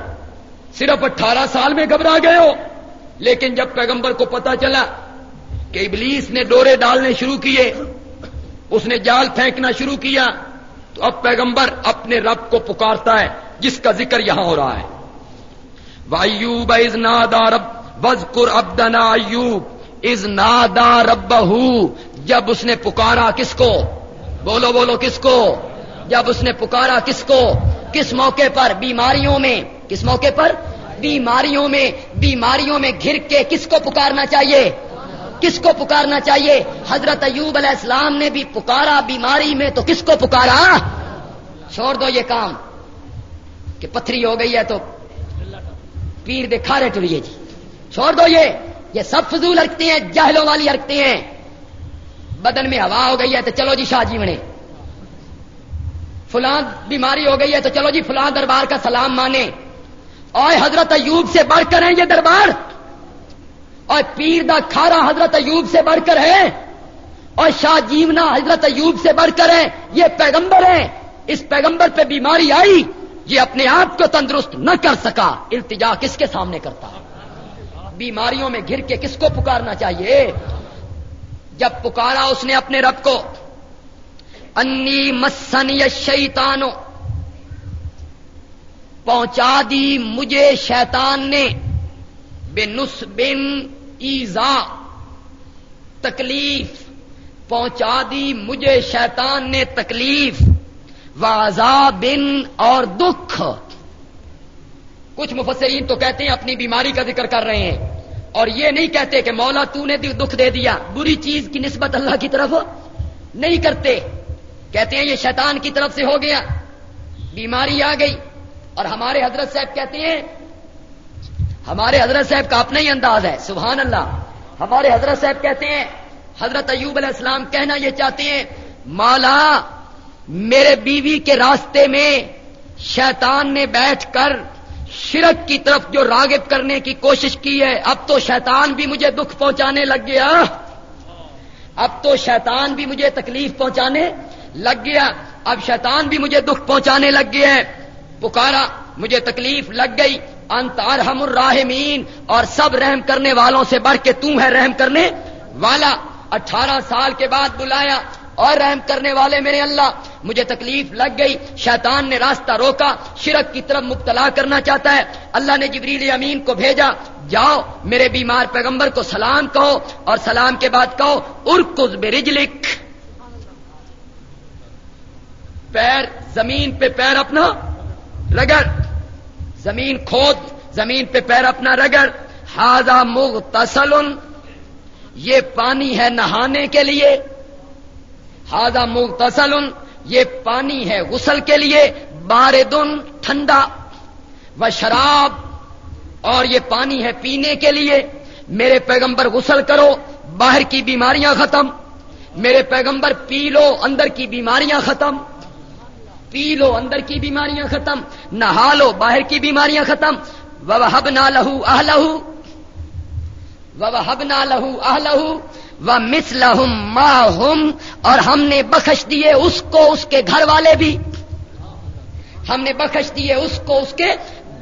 صرف اٹھارہ سال میں گھبرا گئے ہو۔ لیکن جب پیغمبر کو پتا چلا کہ ابلیس نے ڈورے ڈالنے شروع کیے، اس نے جال پھینکنا شروع کیا، تو اب پیغمبر اپنے رب کو پکارتا ہے، جس کا ذکر یہاں ہو رہا ہے۔ وایوب از نادا رب بزکر ابدنا ایوب از نادا جب اس نے پکارا کس کو؟ بولو بولو، کس کو؟ جب اس نے پکارا کس کو؟ کس موقع پر؟ بیماریوں میں. کس موقع پر؟ بیماریوں میں. بیماریوں میں گھر کے کس کو پکارنا چاہیے؟ کس کو پکارنا چاہیے؟ حضرت ایوب علیہ السلام نے بھی پکارا بیماری میں، تو کس کو پکارا؟ چھوڑ دو یہ کام، کہ پتھری ہو گئی ہے تو پیر دکھا رہے ٹریے جی۔ چھوڑ دو یہ۔ یہ سب فضول حرکتیں ہیں جہلوں والی حرکتیں ہیں۔ بدن میں ہوا ہو گئی ہے تو چلو جی شاہ جی بنے۔ فلاں بیماری ہو گئی ہے تو چلو جی فلاں دربار کا سلام مانے۔ اور حضرت ایوب سے بڑھ کر ہیں یہ دربار۔ اور پیر دا کھارا حضرت ایوب سے بڑھ کر ہے۔ اور شاہ جیونا حضرت ایوب سے بڑھ کر ہے یہ پیغمبر ہے اس پیغمبر پہ بیماری آئی۔ یہ اپنے آپ کو تندرست نہ کر سکا، التجا کس کے سامنے کرتا؟ بیماریوں میں گر کے کس کو پکارنا چاہیے؟ جب پکارا اس نے اپنے رب کو، انی مسنی شیطانو پہنچا دی مجھے شیطان نے بے نس بن ایزا، تکلیف، پہنچا دی مجھے شیطان نے تکلیف۔ واضا بن اور دکھ۔ کچھ مفسرین تو کہتے ہیں اپنی بیماری کا ذکر کر رہے ہیں۔ اور یہ نہیں کہتے کہ مولا تو نے دکھ دے دیا۔ بری چیز کی نسبت اللہ کی طرف نہیں کرتے۔ کہتے ہیں یہ شیطان کی طرف سے ہو گیا۔ بیماری آ گئی۔ اور ہمارے حضرت صاحب کہتے ہیں، ہمارے حضرت صاحب کا اپنا ہی انداز ہے۔ سبحان اللہ۔ ہمارے حضرت صاحب کہتے ہیں، حضرت ایوب علیہ السلام کہنا یہ چاہتے ہیں، مالا میرے بیوی کے راستے میں شیطان نے بیٹھ کر شرک کی طرف جو راغب کرنے کی کوشش کی ہے، اب تو شیطان بھی مجھے دکھ پہنچانے لگ گیا۔ اب تو شیطان بھی مجھے تکلیف پہنچانے لگ گیا۔ اب شیطان بھی مجھے دکھ پہنچانے لگ گیا ہے پکارا، مجھے تکلیف لگ گئی۔ انتار ہم الراہمین اور سب رحم کرنے والوں سے بڑھ کے تم ہے رحم کرنے والا۔ اٹھارہ سال کے بعد بلایا۔ اور رحم کرنے والے میرے اللہ، مجھے تکلیف لگ گئی، شیطان نے راستہ روکا، شرک کی طرف مبتلا کرنا چاہتا ہے۔ اللہ نے جبریل امین کو بھیجا، جاؤ میرے بیمار پیغمبر کو سلام کہو اور سلام کے بعد کہو ارکز برجلک۔ پیر، زمین پہ پیر اپنا رگڑ۔ زمین کھود، زمین پہ پیر اپنا رگڑ۔ ہاضا مغتسل یہ پانی ہے نہانے کے لیے۔ ہاضا مغتسل، یہ پانی ہے غسل کے لیے، باردن، ٹھنڈا و شراب، اور یہ پانی ہے پینے کے لیے۔ میرے پیغمبر غسل کرو، باہر کی بیماریاں ختم۔ میرے پیغمبر پی لو، اندر کی بیماریاں ختم۔ پی لو، اندر کی بیماریاں ختم۔ نہا لو، باہر کی بیماریاں ختم۔ وب نہ لہو آہ لہو وب نہ لہو آہ لہو و مس لہم ماہم، اور ہم نے بخش دیے اس کو اس کے گھر والے بھی۔ ہم نے بخش دیے اس کو اس کے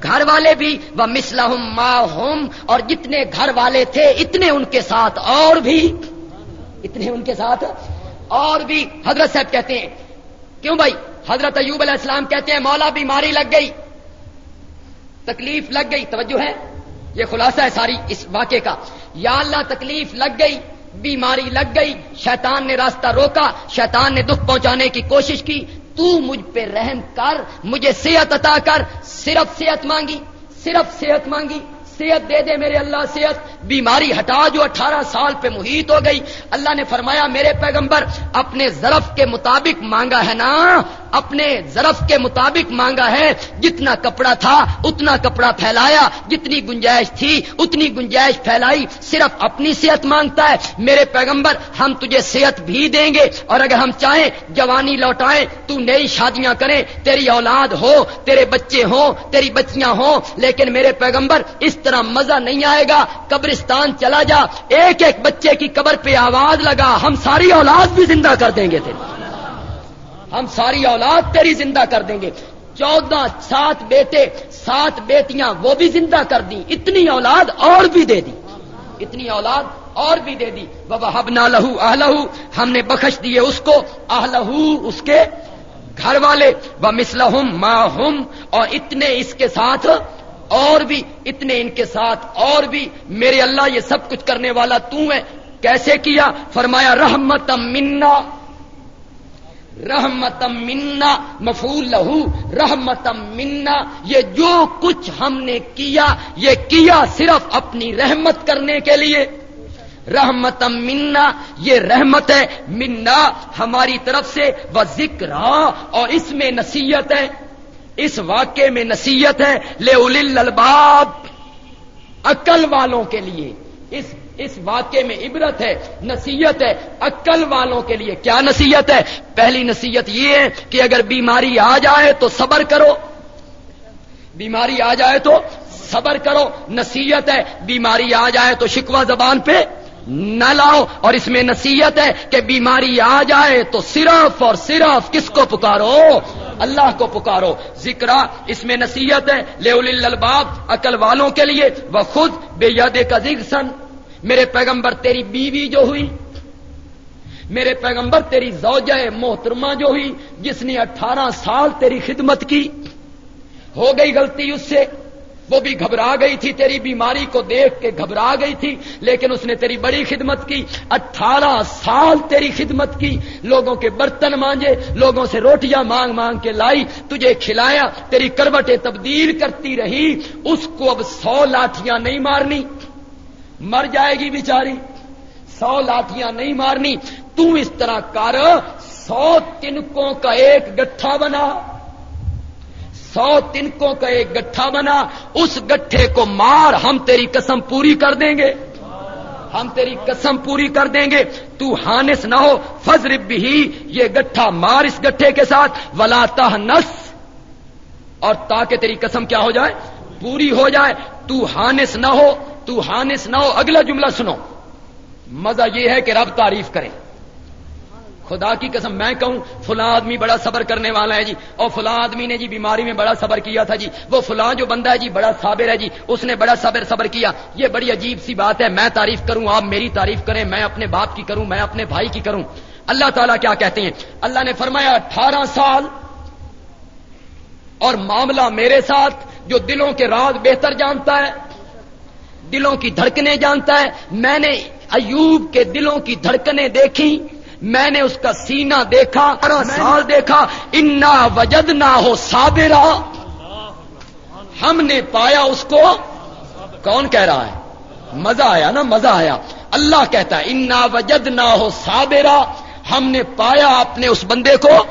گھر والے بھی۔ وہ مسلحم ماہم، اور جتنے گھر والے تھے، اتنے ان کے ساتھ اور بھی۔ اتنے ان کے ساتھ اور بھی۔ حضرت صاحب کہتے ہیں، کیوں بھائی؟ حضرت ایوب علیہ السلام کہتے ہیں، مولا بیماری لگ گئی۔ تکلیف لگ گئی، توجہ ہے، یہ خلاصہ ہے ساری اس واقعے کا۔ یا اللہ، تکلیف لگ گئی۔ بیماری لگ گئی، شیطان نے راستہ روکا، شیطان نے دکھ پہنچانے کی کوشش کی۔ تو مجھ پہ رحم کر، مجھے صحت عطا کر، صرف صحت مانگی، صرف صحت مانگی۔ صحت دے دے میرے اللہ صحت۔ بیماری ہٹا جو اٹھارہ سال پہ محیط ہو گئی۔ اللہ نے فرمایا، میرے پیغمبر، اپنے ضرف کے مطابق مانگا ہے نا۔ اپنے ضرف کے مطابق مانگا ہے۔ جتنا کپڑا تھا، اتنا کپڑا پھیلایا۔ جتنی گنجائش تھی، اتنی گنجائش پھیلائی۔ صرف اپنی صحت مانگتا ہے۔ میرے پیغمبر، ہم تجھے صحت بھی دیں گے۔ اور اگر ہم چاہیں جوانی لوٹائیں، تو نئی شادیاں کریں۔ تیری اولاد ہو، تیرے بچے ہوں، تیری بچیاں ہوں، لیکن میرے پیغمبر، اس طرح مزہ نہیں آئے گا، قبرستان چلا جا، ایک ایک بچے کی قبر پہ آواز لگا، ہم ساری اولاد بھی زندہ کر دیں گے تیری ہم ساری اولاد تیری زندہ کر دیں گے۔ چودہ، سات بیٹے، سات بیٹیاں، وہ بھی زندہ کر دی اتنی اولاد اور بھی دے دی۔ اتنی اولاد اور بھی دے دی۔ بابا ہب نہ لہو آہ ہم نے بخش دیے اس کو۔ آہ اس کے گھر والے۔ وہ مسلحم ماہم اور اتنے اس کے ساتھ اور بھی اتنے ان کے ساتھ، اور بھی میرے اللہ یہ سب کچھ کرنے والا تو ہے۔ کیسے کیا؟ فرمایا رحمت منا۔ رحمت منا مفول لہو۔ رحمت منا، یہ جو کچھ ہم نے کیا، یہ کیا صرف اپنی رحمت کرنے کے لیے۔ رحمت منا، یہ رحمت ہے۔ منا ہماری طرف سے وہ ذکر اور اس میں نصیحت ہے۔ اس واقعے میں نصیحت ہے، لے الباب عقل والوں کے لیے۔ اس اس واقعے میں عبرت ہے، نصیحت ہے، عقل والوں کے لیے۔ کیا نصیحت ہے؟ پہلی نصیحت یہ ہے کہ اگر بیماری آ جائے تو صبر کرو۔ بیماری آ جائے تو صبر کرو۔ نصیحت ہے، بیماری آ جائے تو شکوا زبان پہ نہ لاؤ۔ اور اس میں نصیحت ہے کہ بیماری آ جائے تو صرف اور صرف کس کو پکارو؟ اللہ کو پکارو۔ ذکر اس میں نصیحت ہے، لے الباب عقل والوں کے لیے۔ وہ خود بے یاد کا سن۔ میرے پیغمبر تیری بیوی جو ہوئی، میرے پیغمبر تیری زوجہ محترمہ جو ہوئی، جس نے اٹھارہ سال تیری خدمت کی۔ ہو گئی غلطی اس سے۔ وہ بھی گھبرا گئی تھی، تیری بیماری کو دیکھ کے گھبرا گئی تھی، لیکن اس نے تیری بڑی خدمت کی، اٹھارہ سال تیری خدمت کی، لوگوں کے برتن مانجے، لوگوں سے روٹیاں مانگ مانگ کے لائی، تجھے کھلایا، تیری کروٹیں تبدیل کرتی رہی، اس کو اب سو لاٹیاں نہیں مارنی۔ مر جائے گی بیچاری، سو لاٹیاں نہیں مارنی۔ تم اس طرح کر، سو تنکوں کا ایک گٹھا بنا۔ سو تنکوں کا ایک گٹھا بنا، اس گٹھے کو مار، ہم تیری قسم پوری کر دیں گے۔ ہم تیری قسم پوری کر دیں گے۔ تو ہانس نہ ہو فضر بھی یہ گٹھا مار اس گٹھے کے ساتھ۔ ولا نس اور تاکہ تیری قسم کیا ہو جائے؟ پوری ہو جائے۔ تو ہانس نہ ہو، تو ہانس نہ ہو۔ اگلا جملہ سنو۔ مزہ یہ ہے کہ رب تعریف کرے۔ خدا کی قسم میں کہوں، فلاں آدمی بڑا صبر کرنے والا ہے جی اور فلاں آدمی نے جی بیماری میں بڑا صبر کیا تھا جی وہ فلاں جو بندہ ہے جی بڑا صابر ہے جی اس نے بڑا صبر صبر کیا۔ یہ بڑی عجیب سی بات ہے، میں تعریف کروں، آپ میری تعریف کریں، میں اپنے باپ کی کروں، میں اپنے بھائی کی کروں۔ اللہ تعالیٰ کیا کہتے ہیں؟ اللہ نے فرمایا، اٹھارہ سال اور معاملہ میرے ساتھ، جو دلوں کے راز بہتر جانتا ہے، دلوں کی دھڑکنے جانتا ہے۔ میں نے ایوب کے دلوں کی دھڑکنے دیکھی میں نے اس کا سینہ دیکھا سال دیکھا، انا وجد نہ ہو سابرا ہم نے پایا اس کو۔ کون کہہ رہا ہے؟ مزہ آیا نا، مزہ آیا۔ اللہ کہتا ہے، انا وجد نہ ہو سابرا ہم نے پایا اپنے اس بندے کو۔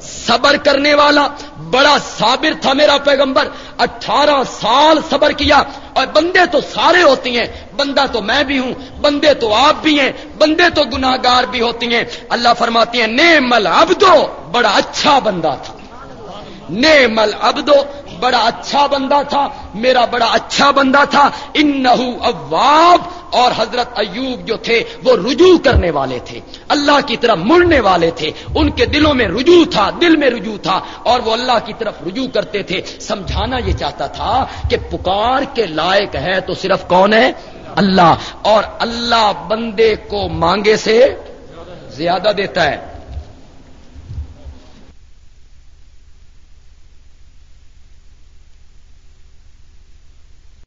صبر کرنے والا، بڑا صابر تھا میرا پیغمبر۔ اٹھارہ سال صبر کیا، اور بندے تو سارے ہوتی ہیں۔ بندہ تو میں بھی ہوں، بندے تو آپ بھی ہیں، بندے تو گناگار بھی ہوتی ہیں۔ اللہ فرماتی ہیں نیمل اب دو بڑا اچھا بندہ تھا۔ نیمل اب دو بڑا اچھا بندہ تھا، میرا بڑا اچھا بندہ تھا۔ ان اواب، اور حضرت ایوب جو تھے، وہ رجوع کرنے والے تھے۔ اللہ کی طرف مڑنے والے تھے۔ ان کے دلوں میں رجوع تھا، دل میں رجوع تھا، اور وہ اللہ کی طرف رجوع کرتے تھے۔ سمجھانا یہ چاہتا تھا کہ پکار کے لائق ہے تو صرف کون ہے؟ اللہ۔ اور اللہ بندے کو مانگے سے زیادہ دیتا ہے۔